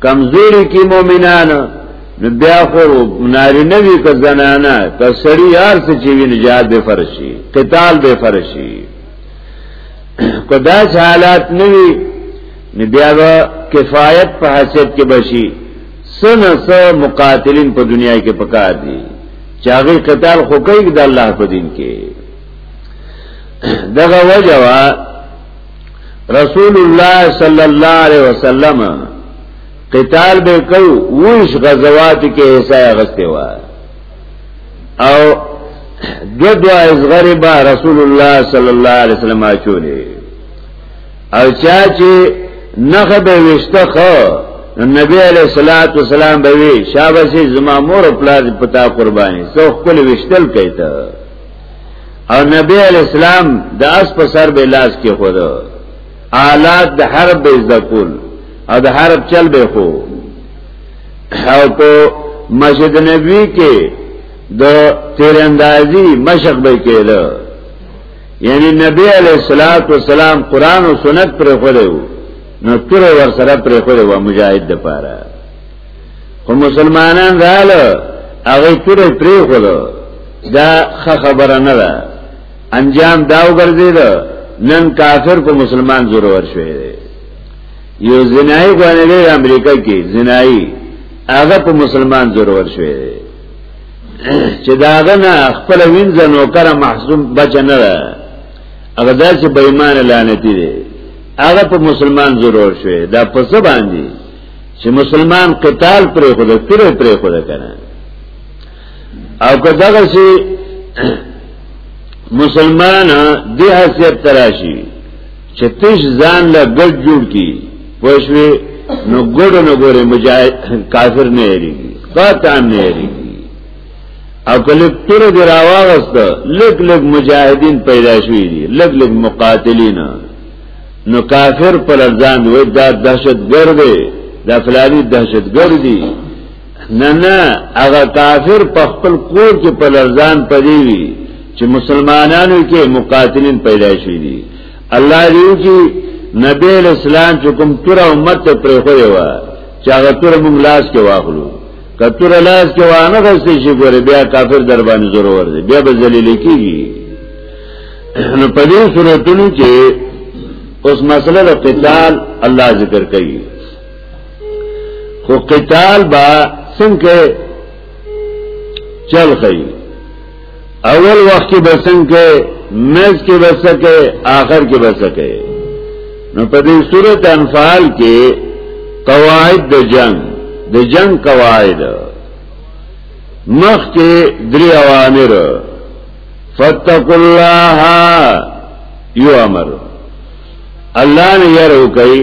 کمزوري کې مؤمنان نو بیا خو ناری نه وی که زنانا که سړی یار څه چې وی نجات به فرشي قتال به فرشي کدا چې حالات نوي بیا به کفایت په حیثیت کې بشي سنه سو مقاتلین په دنیا کې پکار دي چاغي قتال خو کوي د الله په دین کې دغه وجوا رسول الله صلی الله علیه وسلم قتال به کو وش غزوات کې حصہ غسته وای او دو دو از غریبا رسول الله صلی الله علیه وسلم اچولی او چا چې نخه به وشته خو نبی علیہ الصلات والسلام به وی شابسي زما مور او پلار پتا قرباني سو خپل وشتل کیته او نبی علیہ السلام د اس په سر به لاس کې خو ده آلات د حرب به ذکول او د حرب چل به خو او په مسجد نبوي کې د تیراندازي مشق به کېده یعنی نبی علیہ الصلوۃ والسلام قران او سنت پر خوړو نو تر ور سره پر خوړو مجاهد د پاره خو مسلمانان رااله هغه تر پر خوړو دا خبره نه ده انجام دا وګرځید نن کافر په مسلمان ضرور شوی یو زنای غوانه دی امریکا کې زنای هغه په مسلمان ضرور شوی دی چې داغه نه خپل وینځ نو کرا محسوم بچ نه ده هغه دا چې بېمان لعنتی دی هغه په مسلمان ضرور شوی دا په څه باندې چې مسلمان قتال پر خود پر پر خود کنه او که دغه چې مسلمان دی حیثیت تراشی چې تش ځان له ګډ جوړ کی پښوی نو ګډ نو ګوره مجاهد کافر نه یری قاطع نه یری او کله تر دی راوغست لګ لګ مجاهدین پیدا شوی دي لګ لګ مقاتلین نو کافر پر ځان وې دا دهشتګرد دا فلانی دهشتګردي نه نه هغه کافر په خپل کور کې په لرزان پدی وی چې مسلمانانو کې مقاتلین پیدا شي دي الله دې چې نبی اسلام چې کوم تر امت پر خوې و چې هغه تر موږ لاس کې واخلو کتر لاس کې وانه غسې شي ګوره بیا کافر در باندې ضرور دی بیا به ذلیل کیږي نو په دې صورتونو کې اوس مسله د قتال الله ذکر کوي خو قتال با څنګه چل خي اول وخت کې بسنګ کې مز کې بسکه آخر کې بسکه نو په دې صورت انفال کې قواعد د جنگ د جنگ قواعد مخ کې درې اوامر فتق الله یو امر الله نه یره کوي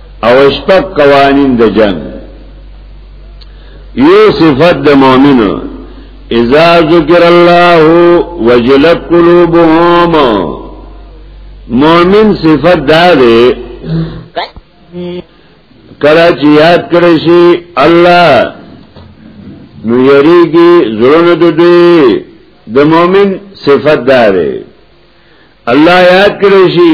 او شپږ قوانین د جنگ یو صفت د مؤمنو اذا ذکر الله وجلت قلوبهم مؤمن صفت دا ده کله چې یاد کړی شي الله نو یریږي زړونه د دوی د مؤمن صفت داره الله یاد کړی شي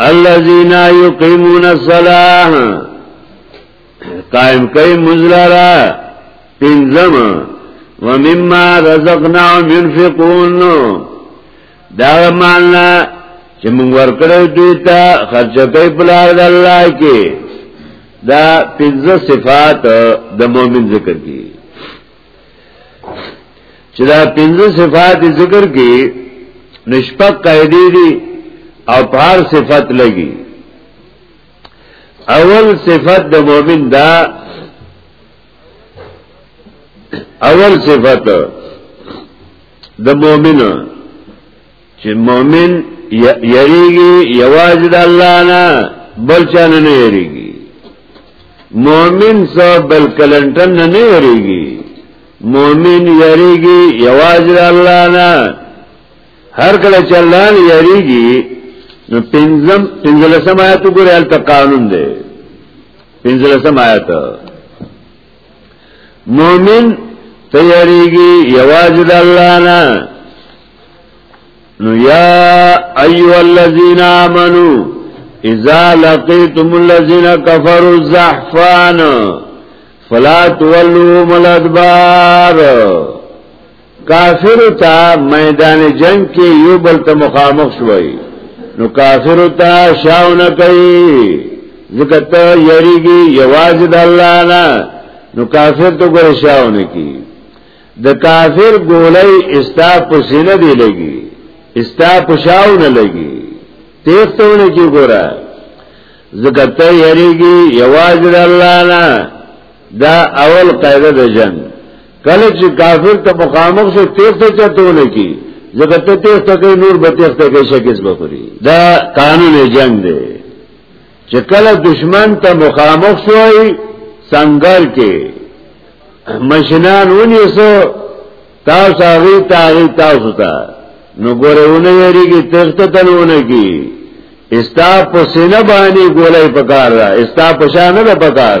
الذين يقيمون الصلاه قائم کوي مزلرا پنځم ومما رزقناهم ينفقون دا معنا چې موږ ورکړو دوی ته خرچ کوي په لار د الله کې دا پنځه صفات د مؤمن ذکر کی چې دا پنځه صفات ذکر کې نشپک قاعده دي او پار صفت لګي اول صفت د مؤمن دا اول صفت د مؤمن چې مؤمن یریږي یواز د الله نه بل چا نه نه یریږي مؤمن سو بل کلنټن نه نه یریږي مؤمن یریږي یواز د الله نه هر کله چې الله نه یریږي نو پنځم پنځلسم آیت وګورئ ال قانون دی پنځلسم آیت مؤمن تیاریږي یواز د الله نه نو یا ایو الذین آمنو اذا لقیتم الذین کفروا زحفان فلا تولوا ملادبار کافر تا میدان جنگ کې یو بل ته مخامخ شوي نو کافر تا شاونه کوي ځکه ته یریږي یوازې د الله نه نو کافر ته ګور شاونه کوي د کافر ګولۍ استا په سینه دی لګي استا په شاو نه لګي تیختونه کی ګورا زکته یریږي یواز د الله نه دا اول قاعده د جنگ کله چې کافر ته مخامخ شو تیخته چتونه کی زکته تیخته کوي نور به تیخته کوي شکیس بخوري دا قانون جنگ دی چې کله دشمن ته مخامخ شوی سنگر کې مشنان ونیسو تاسو هغه تاغي تاسو ته نو ګورونه یریږي تخته تنونه کی استا په سینه باندې ګولای پکار را استا په شان نه پکار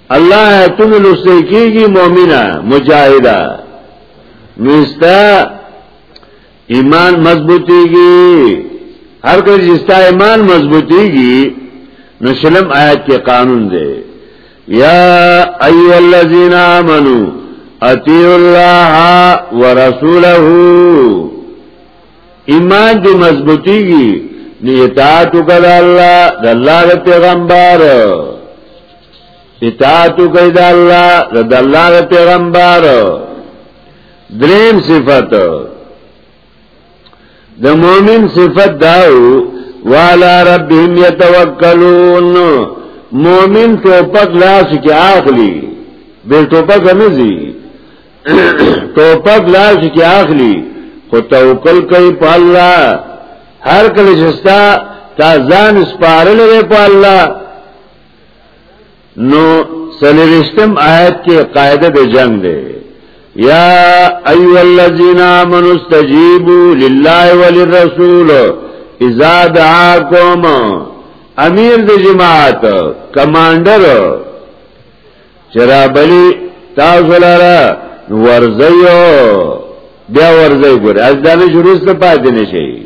الله آیتونه لوستل کیږي مؤمنه مجاهده نوستا ایمان مضبوطیږي هر کله چې ستا ایمان مضبوطیږي نو شلم آیت کې قانون دی یا ایو الذین آمنو اطیعوا الله ورسوله ایمان دې مضبوطیږي نیتاتو کړه الله د الله پیغمبر اطاعت کوي د الله د الله پیغمبر دریم صفت د مؤمن صفت داو والا ربهم يتوکلون مؤمن ټوپک لاس کې اخلي به ټوپک نه زی ټوپک لاس کې اخلي خو توکل کوي په الله هر کله چې ستا تا ځان سپارل وي په الله نو سلیرشتم آیت کې قاعده د جنگ دی یا ایو الذین آمنوا استجیبوا لله وللرسول اذا دعاکم امیر د جماعت کمانډر چرابلی تاسو لاره ورځیو بیا ورځي ګور از دا نه شروع ست پاتې نشي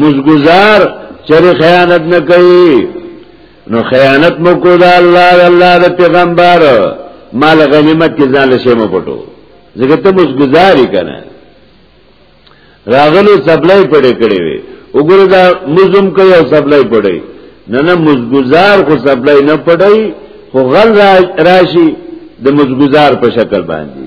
مزګزار چر خیانت نه کوي نو خیانت مو کو دا الله الله د پیغمبر مال غنیمت کې ځان لشه مو پټو ځکه ته مزګزاری کنه راغلو سپلای پړې کړې وي وګوره دا مزم کوي او سپلای پړې نه نه مزګزار خو سپلای نه پړې خو غل راشي د مزګزار په شکل باندې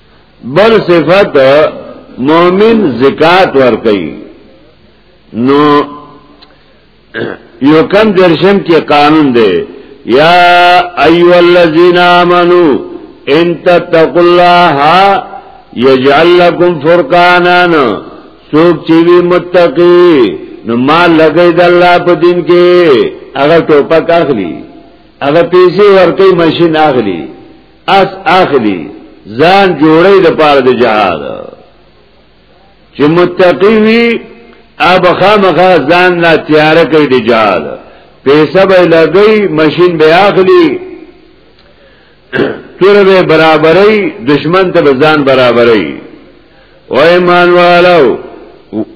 بل صفت مؤمن زکات ور کوي نو یو کم درشم کې قانون دی یا ایو الذین آمنو ان تتقوا الله یجعل لكم فرقانا سوک چې وی متقی نو ما لګی د الله په دین کې هغه ټوپک اخلي هغه پیسې ورکې ماشين اخلي اس اخلی ځان جوړی د پاره د جهاد چې متقی وي اب خامخا ځان لا تیار کړي د جهاد پیسې به لګي ماشين به اخلي تور به برابرې دشمن ته ځان برابرې او ایمان والو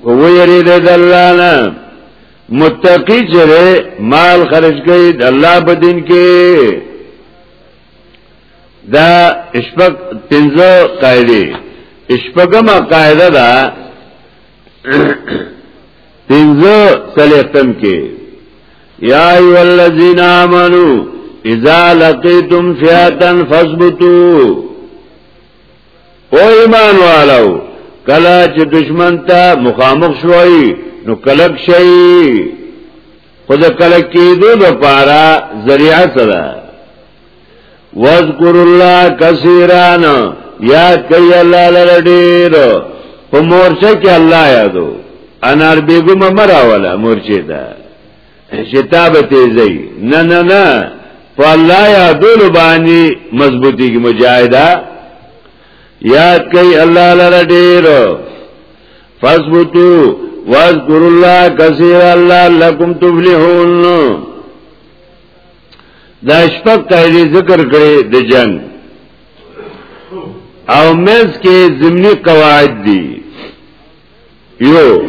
ویری د الله نه متقی چره مال خرج کړي د الله په دین کې دا شپږ پنځه قاعده شپږمه قاعده ده پنځه سلیختم کې یا ای الذین آمنو اذا لقیتم فئتا فثبتوا او ایمان والو کلا چې دشمن ته مخامخ شوي نو کلک شي خو د کله کېدو لپاره ذریعہ سره واذکر الله کثیران یاد کوي الله لره ډېر په مورچه کې الله یادو انار بیګم مراوله مورچه ده شتاب تیزی نه نه نه په الله یادول باندې مضبوطی کې مجاهده یاد کوي الله لره ډېر فثبتو واذکر الله کثیر الله لکم تفلحون دا شپږ قاعده ذکر کړي د جنگ او مز کې ضمني قواعد دي یو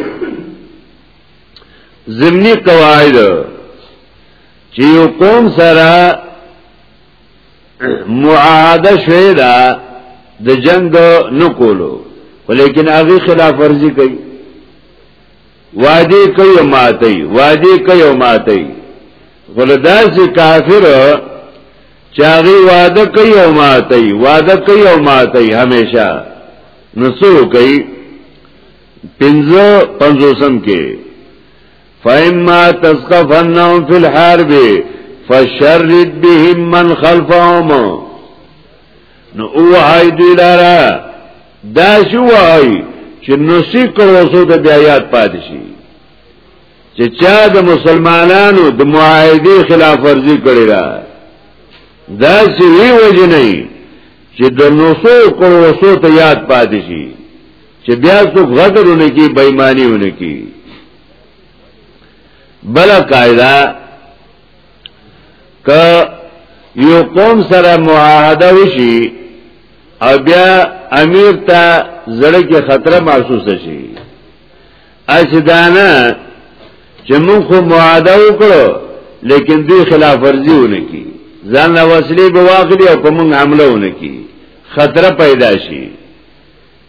ضمني قواعد چې یو قوم سره معاهده شوی دا د جنگ نه کولو ولیکن هغه خلاف ورزي کوي وادي کوي ماتي وادي کوي ماتي ولدا چې کافر چاغي وعده کوي او ماتي وعده کوي او ماتي هميشه نسو کوي پنځه پنځوسم کې فإما تسقفنهم في الحرب فشرد بهم من خلفهم نو او هاي دی لارا دا شو هاي چې نسی کړو سو د بیا یاد پاتې شي چې چا د مسلمانانو د معاهدې خلاف ورزي کړی را دا چې وی وجه نه چې د نوسو کړو سو ته یاد پاتې شي چې بیا څوک غدرونه کی بېمانیونه کی بلا قاعده ک یو قوم سره معاهده وشي او بیا امیر ته زړه کې خطر محسوس شي اسدانه چې موږ خو معاهده وکړو لیکن دوی خلاف ورزي ونه کی ځان له وسلې به واخلي او کوم حمله ونه کی خطر پیدا شي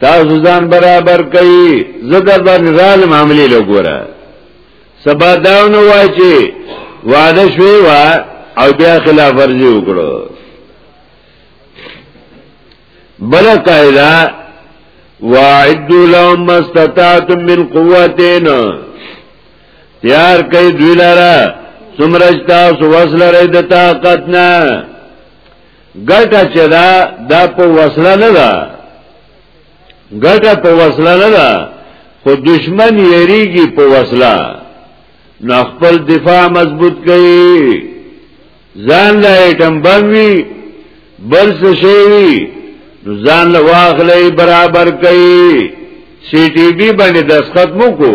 تاسو ځان برابر کړئ زړه باندې راز معاملې لګوره سبا دا نو وای چې وعده شوی وا او بیا خلاف ورزي وکړو بل قاعده واعد لهم استطاعتم من قوتين تیار کئ دوی لاره سمرجتا سو وصل رئ د طاقت نه ګټه چې دا دا په وسله نه ده ګټه په وسله نه ده خو دشمن یریږي په وسله نو خپل دفاع مضبوط کړي ځان له ایټم بم وی بل څه شي وی نو ځان له واخلې برابر کړي سی ټي بي باندې دسخط مو کو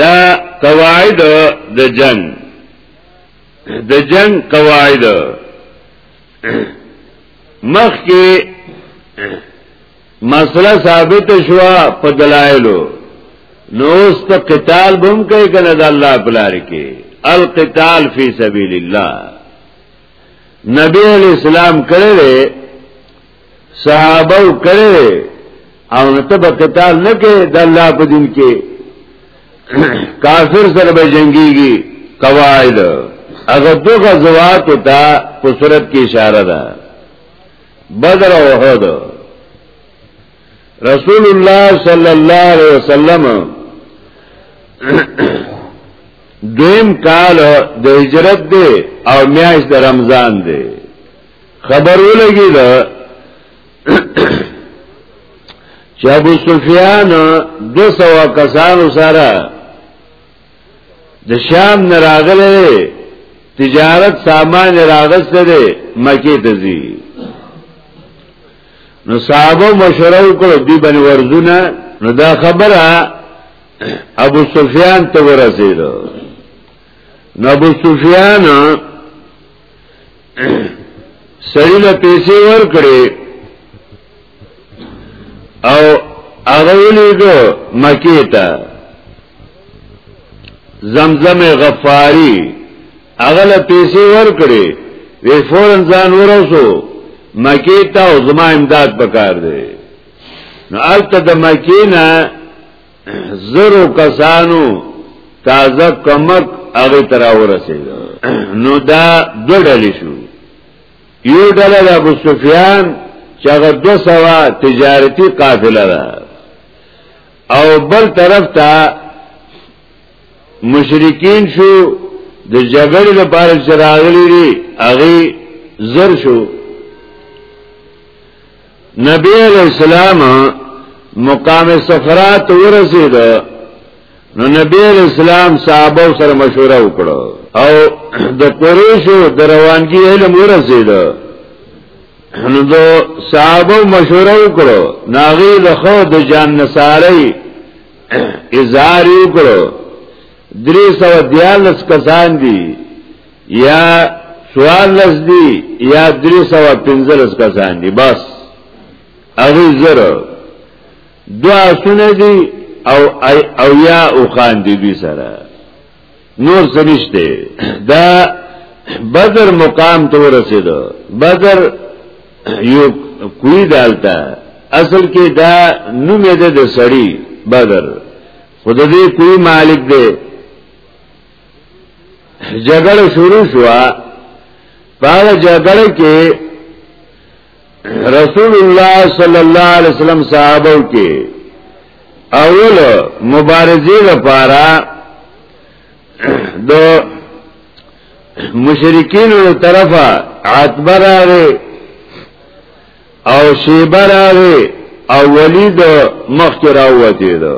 دا قواعد د جنگ د جنگ قواعد مخ کې مسله ثابت شو په دلایلو نو است قتال بم کوي کنه د الله بلار کې القتال فی سبیل الله نبی علیہ السلام کړه صحابه کړي او نته به قتال نه کې د الله په دین کې کافر سره به جنگيږي قواعد هغه دو غزوات ته په صورت کې اشاره ده بدر او احد رسول الله صلی الله علیه وسلم دویم کال د هجرت دی او میاش د رمضان دی خبر ولګی دا چې ابو سفیان دو سوا کسانو سره د شام نه راغله تجارت سامان راغسته ده مکی ته ځي نو صحابه مشوره وکړه دی باندې ورزونه نو دا خبره ابو سفیان ته ورسېده نو ابو سفیان سړی له پیسې ورکړي او هغه ولېګو مکی ته زمزم غفاری هغه له پیسې ورکړي وی فورن ځان ورسو مکی ته او زما امداد پکار دی نو البته د مکی نه زرو کسانو تازه کمک هغه ترا ورسید نو دا دو ډلې شو یو ډله د ابو سفیان چې هغه دو سوا تجارتی قافله ده او بل طرف ته مشرکین شو د جګړې لپاره چې راغلي دي هغه زر شو نبی علیہ السلام مقام سخرات ورسید نو نبی علیہ السلام صحابه سره مشوره وکړه او د قریشو د روانګي علم ورسید نو د صحابه مشوره وکړه ناغي د خو د جان نصاری اظهار وکړو درې سو دیالس کسان دي یا سوال لس دی یا دری سوا پنزلس کسان دی بس اغی زر دو آسون دی او, او یا اوخان دی دوی سره نور سنشته دا بدر مقام تو رسیدو بدر یو کوی دالتا اصل کې دا نوم یې د سړی بدر خود دې کوی مالک دی جګړه شروع شو پاغه جګړه کې رسول الله صلی الله علیه وسلم صحابه کې اول مبارزه لپاره د مشرکین له طرفه عتبه راغی او شیبه راغی او ولید مخکې راوتی دو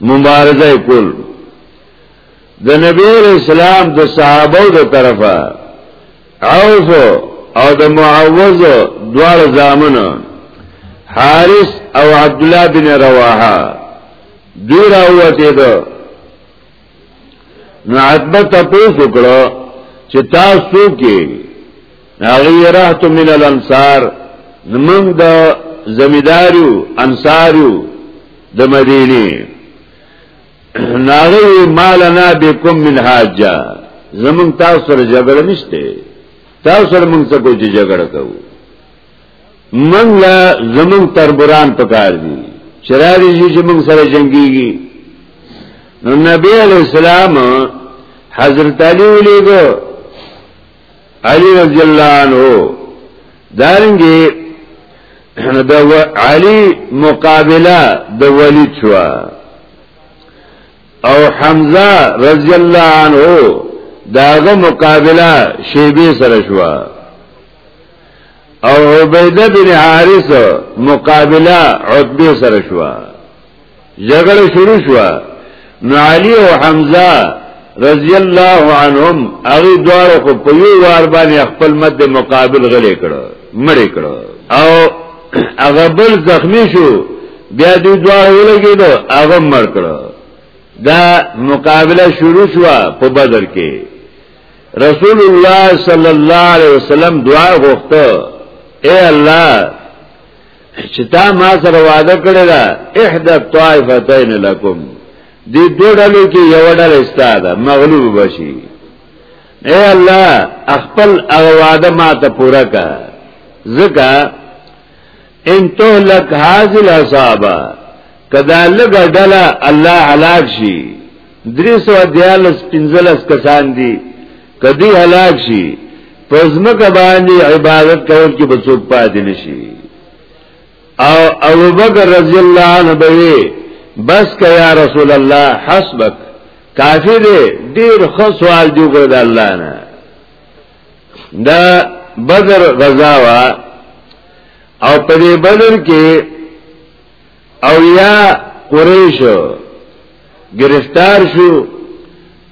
مبارزه کول د نبی اسلام د صحابه د طرفه عوف او د معوذ دوار زامن حارث او عبد الله بن رواحه دوی راوته دو نو عتبه تاسو کړو چې تاسو کې هغه راحت من الانصار نمنګ د زمیداریو انصاریو د مدینه ناغوی مالنا بكم من حاجه زمون تاسو سره جګړه نشته تاسو سره مونږ څه کوی جګړه کوو مونږ لا زمون تربران پکار دي چراري چې مونږ سره جنگيږي نو نبی علیہ السلام حضرت علی ولیګو علی رضی الله عنه دارنګه د علی مقابله د ولید شو او حمزه رضی الله عنه داغه مقابله شیبه سره شو او عبیده بن حارث مقابله عتبه سره شو جګړه شروع شو نو علي او حمزه رضی الله عنهم هغه دوه خو په یو وار باندې خپل مد مقابل غلې کړو مړې کړو او هغه بل زخمی شو بیا دوی دوه ولګیدو هغه مړ کړو دا مقابله شروع شو په بدر کې رسول الله صلی الله علیه وسلم دعا غوښته اے الله چې تا ما سره وعده کړی دا احد الطائفتین لکم دی دو ډلو کې یو ډله استاده مغلوب بشي اے الله خپل هغه وعده ما ته پورا کا زکه ان تهلك هذه العصابه کدا لګا ډلا الله هلاک شي درې سو دیالس پنځلس کسان دي کدی هلاک شي پزمک باندې عبادت کول کې بچوک پاتې نشي او ابو بکر رضی الله عنه به بس کا یا رسول الله حسبک کافی دی ډیر خو سوال دی ګر د الله نه دا بدر غزا وا او په دې بدر کې او یا قریش گرفتار شو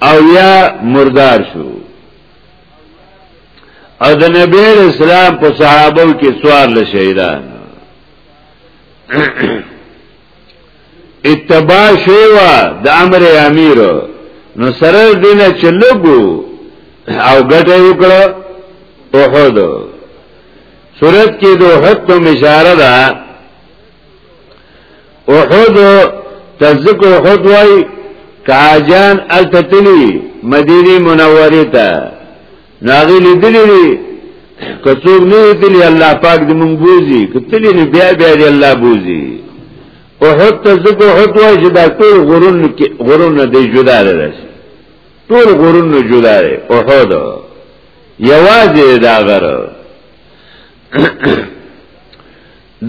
او یا مردار شو او د نبی اسلام په صحابه کې سوار له شهیدان اتباع شوی د امر امیر نو سره دینه چې لګو او ګټه وکړه احد صورت کې دوه حد ته اشاره ده احد تذکر احد وای کاجان التتلی مدینه منوره ته ناغی لیدلی دی کڅوګ نه لیدلی الله پاک دې مونږ بوزي کتلی نه بیا بیا دې الله بوزي احد تذکر احد وای چې دا ټول غرون غرون نه دی جدا لري ټول غرون نه جدا لري احد یوازې دا غره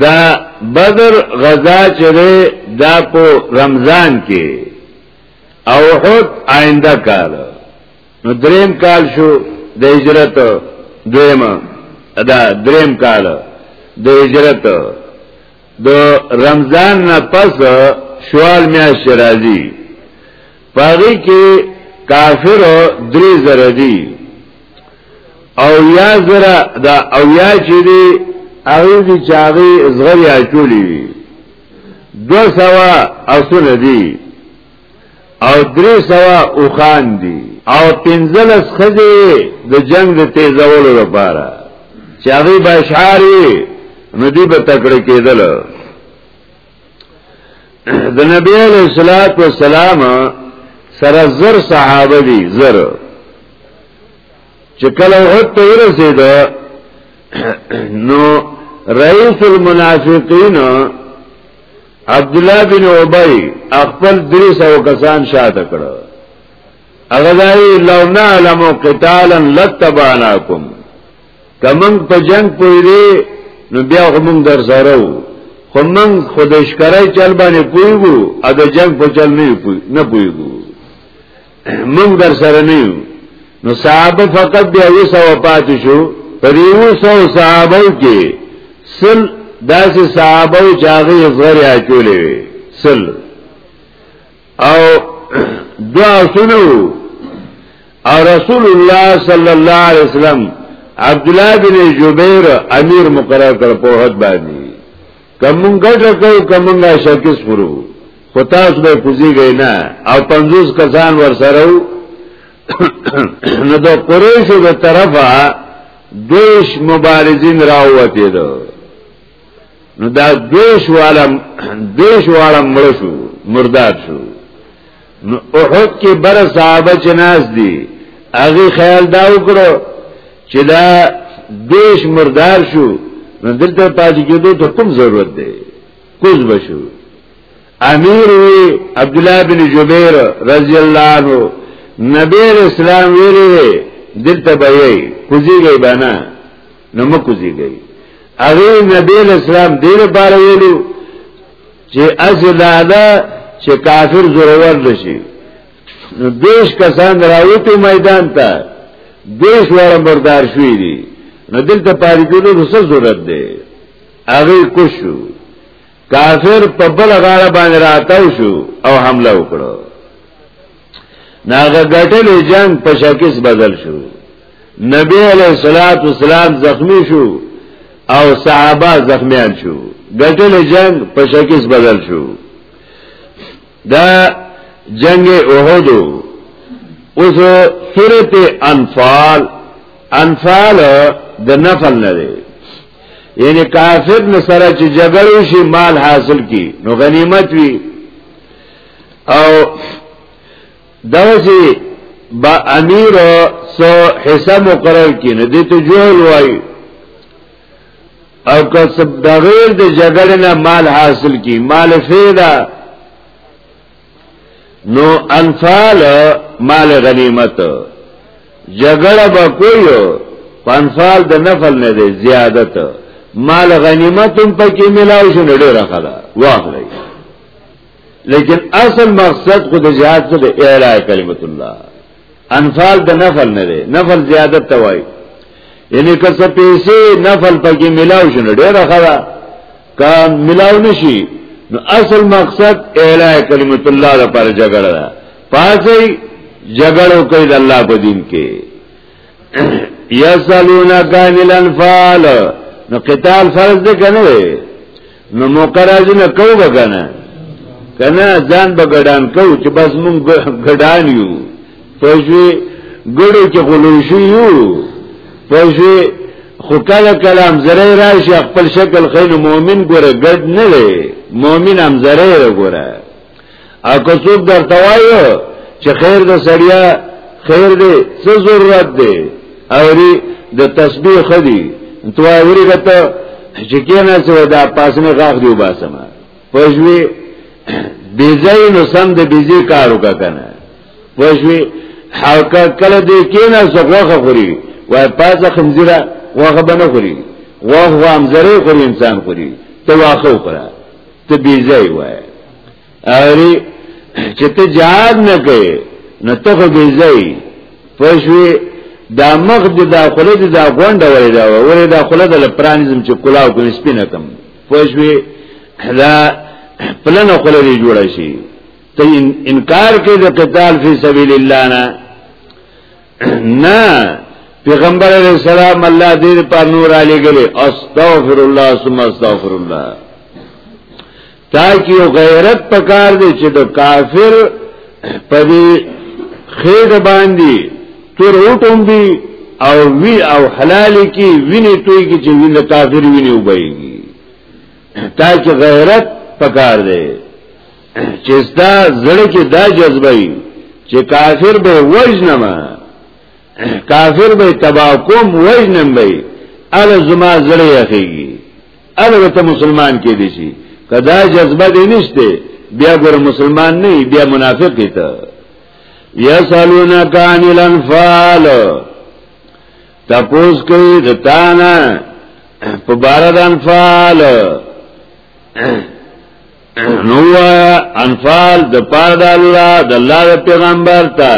دا بدر غزا چره دا په رمضان کې او حد آئنده کال نو دریم کال شو د هجرت دویم دا دریم کال د هجرت د رمضان نه پس شوال میاشت راځي پاغي کې کافر درې زره دي او یا زرا دا او یا چې دی هغه دي چې هغه زغری اچولې وي دو سوا اسونه دي او درې سوا اوخان دي او پنځلس خزه د جنگ د تیزولو لپاره چې هغه بشاری نو دی به تکړه کېدل د نبی علیہ الصلات والسلام سره زر صحابه دي زر چې کله وخت ته ورسید نو رئیس المنافقین عبد الله بن ابی خپل درې سو کسان شاته کړو اغذای لو نعلم قتالا لتبعناکم کمنګ په جنگ پویری نو بیا غمنګ در سره وو خو منګ خود اشکرای چل باندې پویګو ا د جنگ په چل نه پوی نه پویګو منګ در سره نه یو نو صحابه فقط بیا یو سو پات شو پر یو سو صحابه کې سل داسې صحابه چاغي زغری اچولې وي سل او دعا سنو او رسول الله صلی الله علیه وسلم عبد الله بن جبیر امیر مقرر کړ په حد باندې کوم ګټه کو کوم شکس فرو خو تاسو به کوزیږئ نه او 50 کسان ور سره نو د قریش د طرفه دویش مبارزین راوته دو نو دا دیش والا دیش والا مړ شو مرداد شو نو احد کې بر صحابه چې ناز دي هغه خیال دا وکړو چې دا دیش مردار شو نو دلته پاتې کېدو ته کوم ضرورت دی کوز بشو امیر وی عبد الله بن جبیر رضی الله عنه نبی اسلام ویلي دلته به یې کوزیږي بنا نو مکوزی گئی اغی نبی الاسلام دیر پاره ویلو چه از دادا چه کافر زرور لشی نو دیش کسان راوتو میدان تا دیش وارم بردار شوی دی نو دل تا پاری کلو رسا زرد دی اغی کشو کافر په بل غاړه باندې راتاو شو او حمله وکړو ناغه ګټل جنگ په شکست بدل شو نبی علیہ الصلات والسلام زخمی شو او صحابه زخمیان شو ګټل جنگ په شکست بدل شو دا جنگ احد اوس سورت انفال انفال د نفل نه دی یعنی کافر نه سره چې جګړه شي مال حاصل کی نو غنیمت وی او دغسی با امیر سو حصہ مقرر کی نو دیتو جول وائی او که بغیر د جګړې نه مال حاصل کی مال فیدا نو انفال مال غنیمت جګړه به کوی په انفال د نفل نه دی زیادت مال غنیمت هم پکې ملاوي شنو ډیره خلا واخلئ لیکن اصل مقصد خود جهاد څه دی اعلی کلمت الله انفال د نفل نه دی نفل زیادت توای یعنی که څه پیسې نفل پکې ملاو شنه ډیره خلا کا ملاو نشي نو اصل مقصد اعلی کلمت الله لپاره جګړه ده پاتې جګړو کوي د الله په دین کې یسالونک عن الانفال نو قتال فرض ده کنه نو موقع راځي نه کو بګنه کنه ځان بګډان کو چې بس مونږ ګډان یو پښوی ګړو کې غلوشي یو پښوی خو کله کلام زره راشي خپل شکل خیر مؤمن ګوره ګډ نه لري مؤمن هم زره ګوره اکو څوک درته وایو چې خیر د سړیا خیر دې څه ضرورت دی اوري د تسبیح خدي تو اوري کته چې کینه سو دا پاسنه غاخ دی وباسمه پښوی بیزای نو سم د بیزی کارو کا کنه پښوی حلقه کله دې کینه سو غوخه خوري وای پاسه خمزیره غوخه بنه خوري غوخه غامزره خوري انسان خوري تو واخو کرا ته بیزای وای اری چې ته جهاد نه کوي نو ته خو بیزای پښوی دا مخ د داخله د دا غونډه ولې دا ولې داخله د لپرانیزم چې کلاو کوي سپینه کم پښوی دا پلنه خله دی جوړ شي ته انکار کوي د قتال فی سبیل الله نه نه پیغمبر علیہ السلام الله دې په نور علی ګلې استغفر الله ثم استغفر الله تاکي غیرت پکار دې چې د کافر په دې خېډ باندې تر اوټم دی او وی او حلال کی ویني توي کی چې ویني کافر ویني وبېږي تاکي غیرت پکار دې چې ستا زړه کې دا جذبه وي چې کافر به وجنم کافر به تبا کوم وجنم به ال زما زړه یخیږي ال ته مسلمان کې دي شي کدا جذبه دې نشته بیا ګور مسلمان نه بیا منافق دي ته یسالونا کان الانفال تپوس کوي غتانا په بار د انفال نو انفال د پاره د الله د الله پیغمبر ته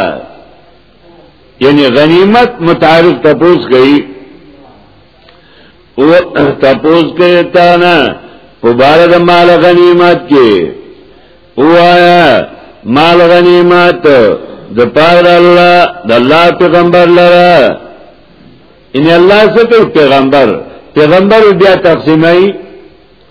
یعنی غنیمت متعارف تپوس گئی او تپوس گئی تا نا پبارد مال غنیمت کی او آیا مال غنیمت د پاره د الله د الله پیغمبر لره ان الله څخه پیغمبر پیغمبر بیا تقسیمای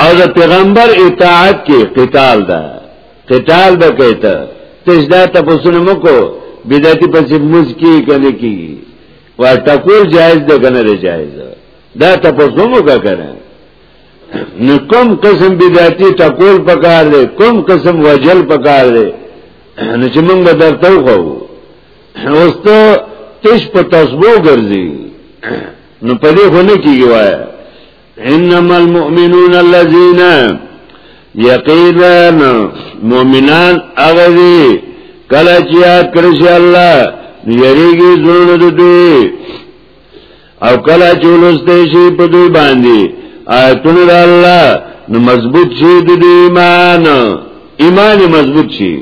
او د پیغمبر اطاعت کې قتال ده قتال به کوي ته تجدا ته پوسونه مکو بدعتي پسې موز کې کنه کی ورټکول جایز ده کنه ده جایز دا ته پوسونه مکو کنه نو کوم قسم بدعتي ټکول پکار دی کوم قسم وجل پکار دی نو چې موږ به درته وخو اوس ته تش په تسبو ګرځي نو په دې خونه کېږي وای انما المؤمنون الذين یقینا مؤمنان هغه دي کله چې یاد کړی شي الله یریږي زړه د دوی او کله چې ولسته شي په دوی باندې آیتونه د الله نو مضبوط شي د ایمان ایمان مضبوط شي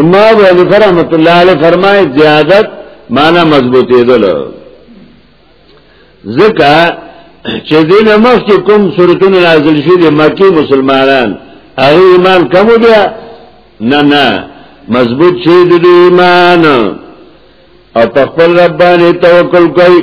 امام ابو حنیفه رحمۃ اللہ علیہ فرمائے زیادت معنی مضبوطی دل ذکا چې دین مخ کې کوم سورتونه نازل شي د مکی مسلمانان هغه ایمان کم بیا نه نه مضبوط شي د ایمان او په خپل رب باندې توکل کوي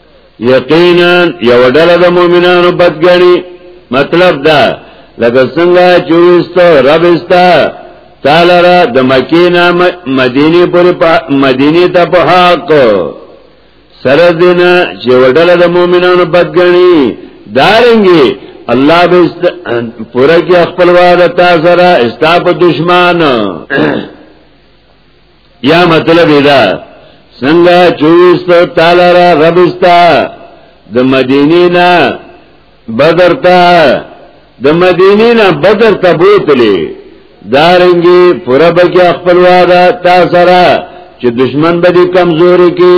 یقینا یو ډله د مؤمنانو بدګنی مطلب دا لکه څنګه چې وسته رب استا تعالی را د مکی نه مدینه پر مدینه ته په حق سره دینه چې وډله د مؤمنانو بدګنی دارنګي الله به پوره کې خپل وعده تا سره استا په دشمن یا مطلب دا څنګه چويست تعالی را ربستا د مدینې نه بدر ته د مدینې نه بدر ته بوتلې دارنګي پوره بګي خپل واده تا سره چې دشمن به دې کمزوري کې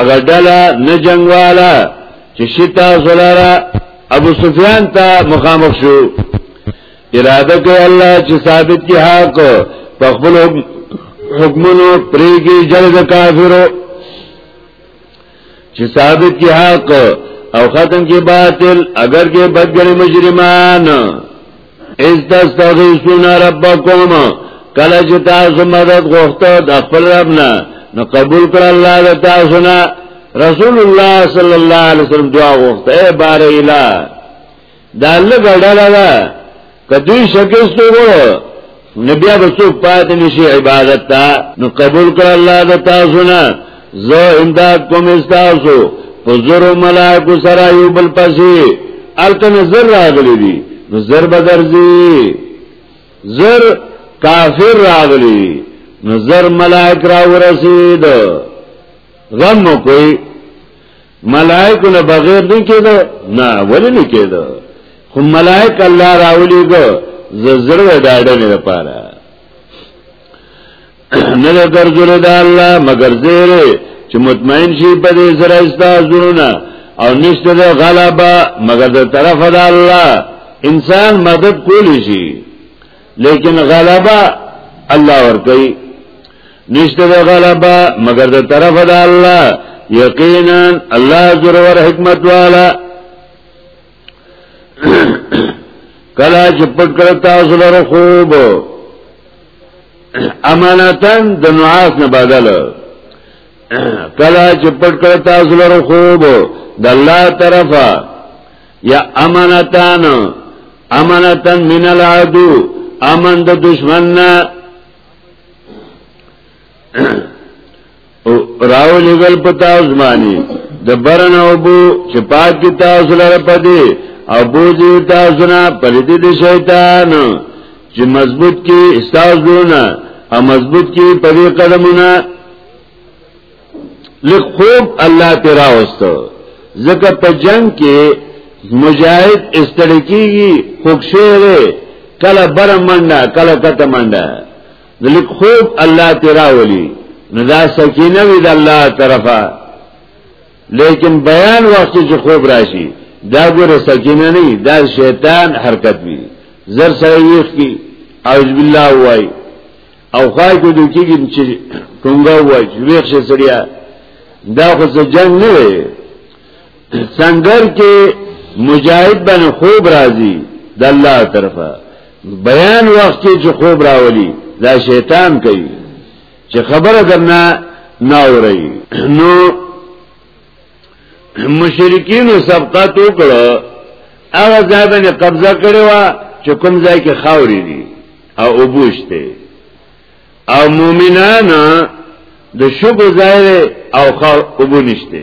اگر ډلا نه جنگوالا چې شتا زلارا ابو سفیان ته مخامخ شو اراده کوي الله چې ثابت کی حق په خپل حکمونو پریږي جلد کافرو چې ثابت کی حق او ختم کی باطل اگر کې بدګری مجرمان از تستغیثون ربکم کله چې تاسو مدد غوښته د خپل رب نه نو قبول کړ الله د تاسو نه رسول الله صلی الله علیه وسلم دعا غوښته اے بار اله دا لګړه دا کدی شکستو نبی ابو سوق پات نشي عبادت تا نو قبول کړ الله د تاسو نه زه امداد کوم تاسو په زور ملائکه سره یو بل پسې الکه نظر راغلي دي نو زر بدرځي زر کافر راغلي نو زر ملائک را ورسید غم کوئی ملائکو نه بغیر نه کېدو نه ولې نه کېدو خو ملائک الله راولېګو زړه ډاډه نه لپاره نه له ګرځول د الله مگر زیره چې مطمئن شي په دې سره استازونه او نشته د غلبا مگر د طرف د الله انسان مدد کولی شي لیکن غلبا الله ور کوي نشته د غلبا مگر د طرف د الله یقینا الله ضرور حکمت والا کلا چې پټ کړ تاسو لره خوب امانتن د نعاس نه بدل کلا چې پټ کړ تاسو لره خوب د الله طرفه یا امانتان امانتان من العدو امن د دشمن نه راو لګل پتا ځمانی د برن او بو چې پاک کی تاسو لره پدې او بو دې تاسو نه پلیدې د شیطان چې مضبوط کی استاذونه او مضبوط کی پدې قدمونه لخوب الله تیرا وستو زکه په جنگ کې مجاهد استړی کیږي خوښره کله بر منډه کله کته منډه ذلک خوب الله تیرا ولی ندا سکینه وی د الله طرفه لیکن بیان وخت چې خوب راشي دا ګوره سکینه نه دا شیطان حرکت وی زر سره ویخ کی اعوذ بالله وای او خای کو دو کیږي چې ټونګا وای چې ویښ شي سړیا دا خو څه جنگ نه وي سنگر کې مجاهد باندې خوب راځي د الله طرفه بیان وخت کې چې خوب راولي دا شیطان کوي چې خبره درنه نه اوري نو مشرکین سبقات وکړه هغه ځای باندې قبضه کړو چې کوم ځای کې خاورې دي او وبوشته او مؤمنان د شګو ځای او خاور وبنشته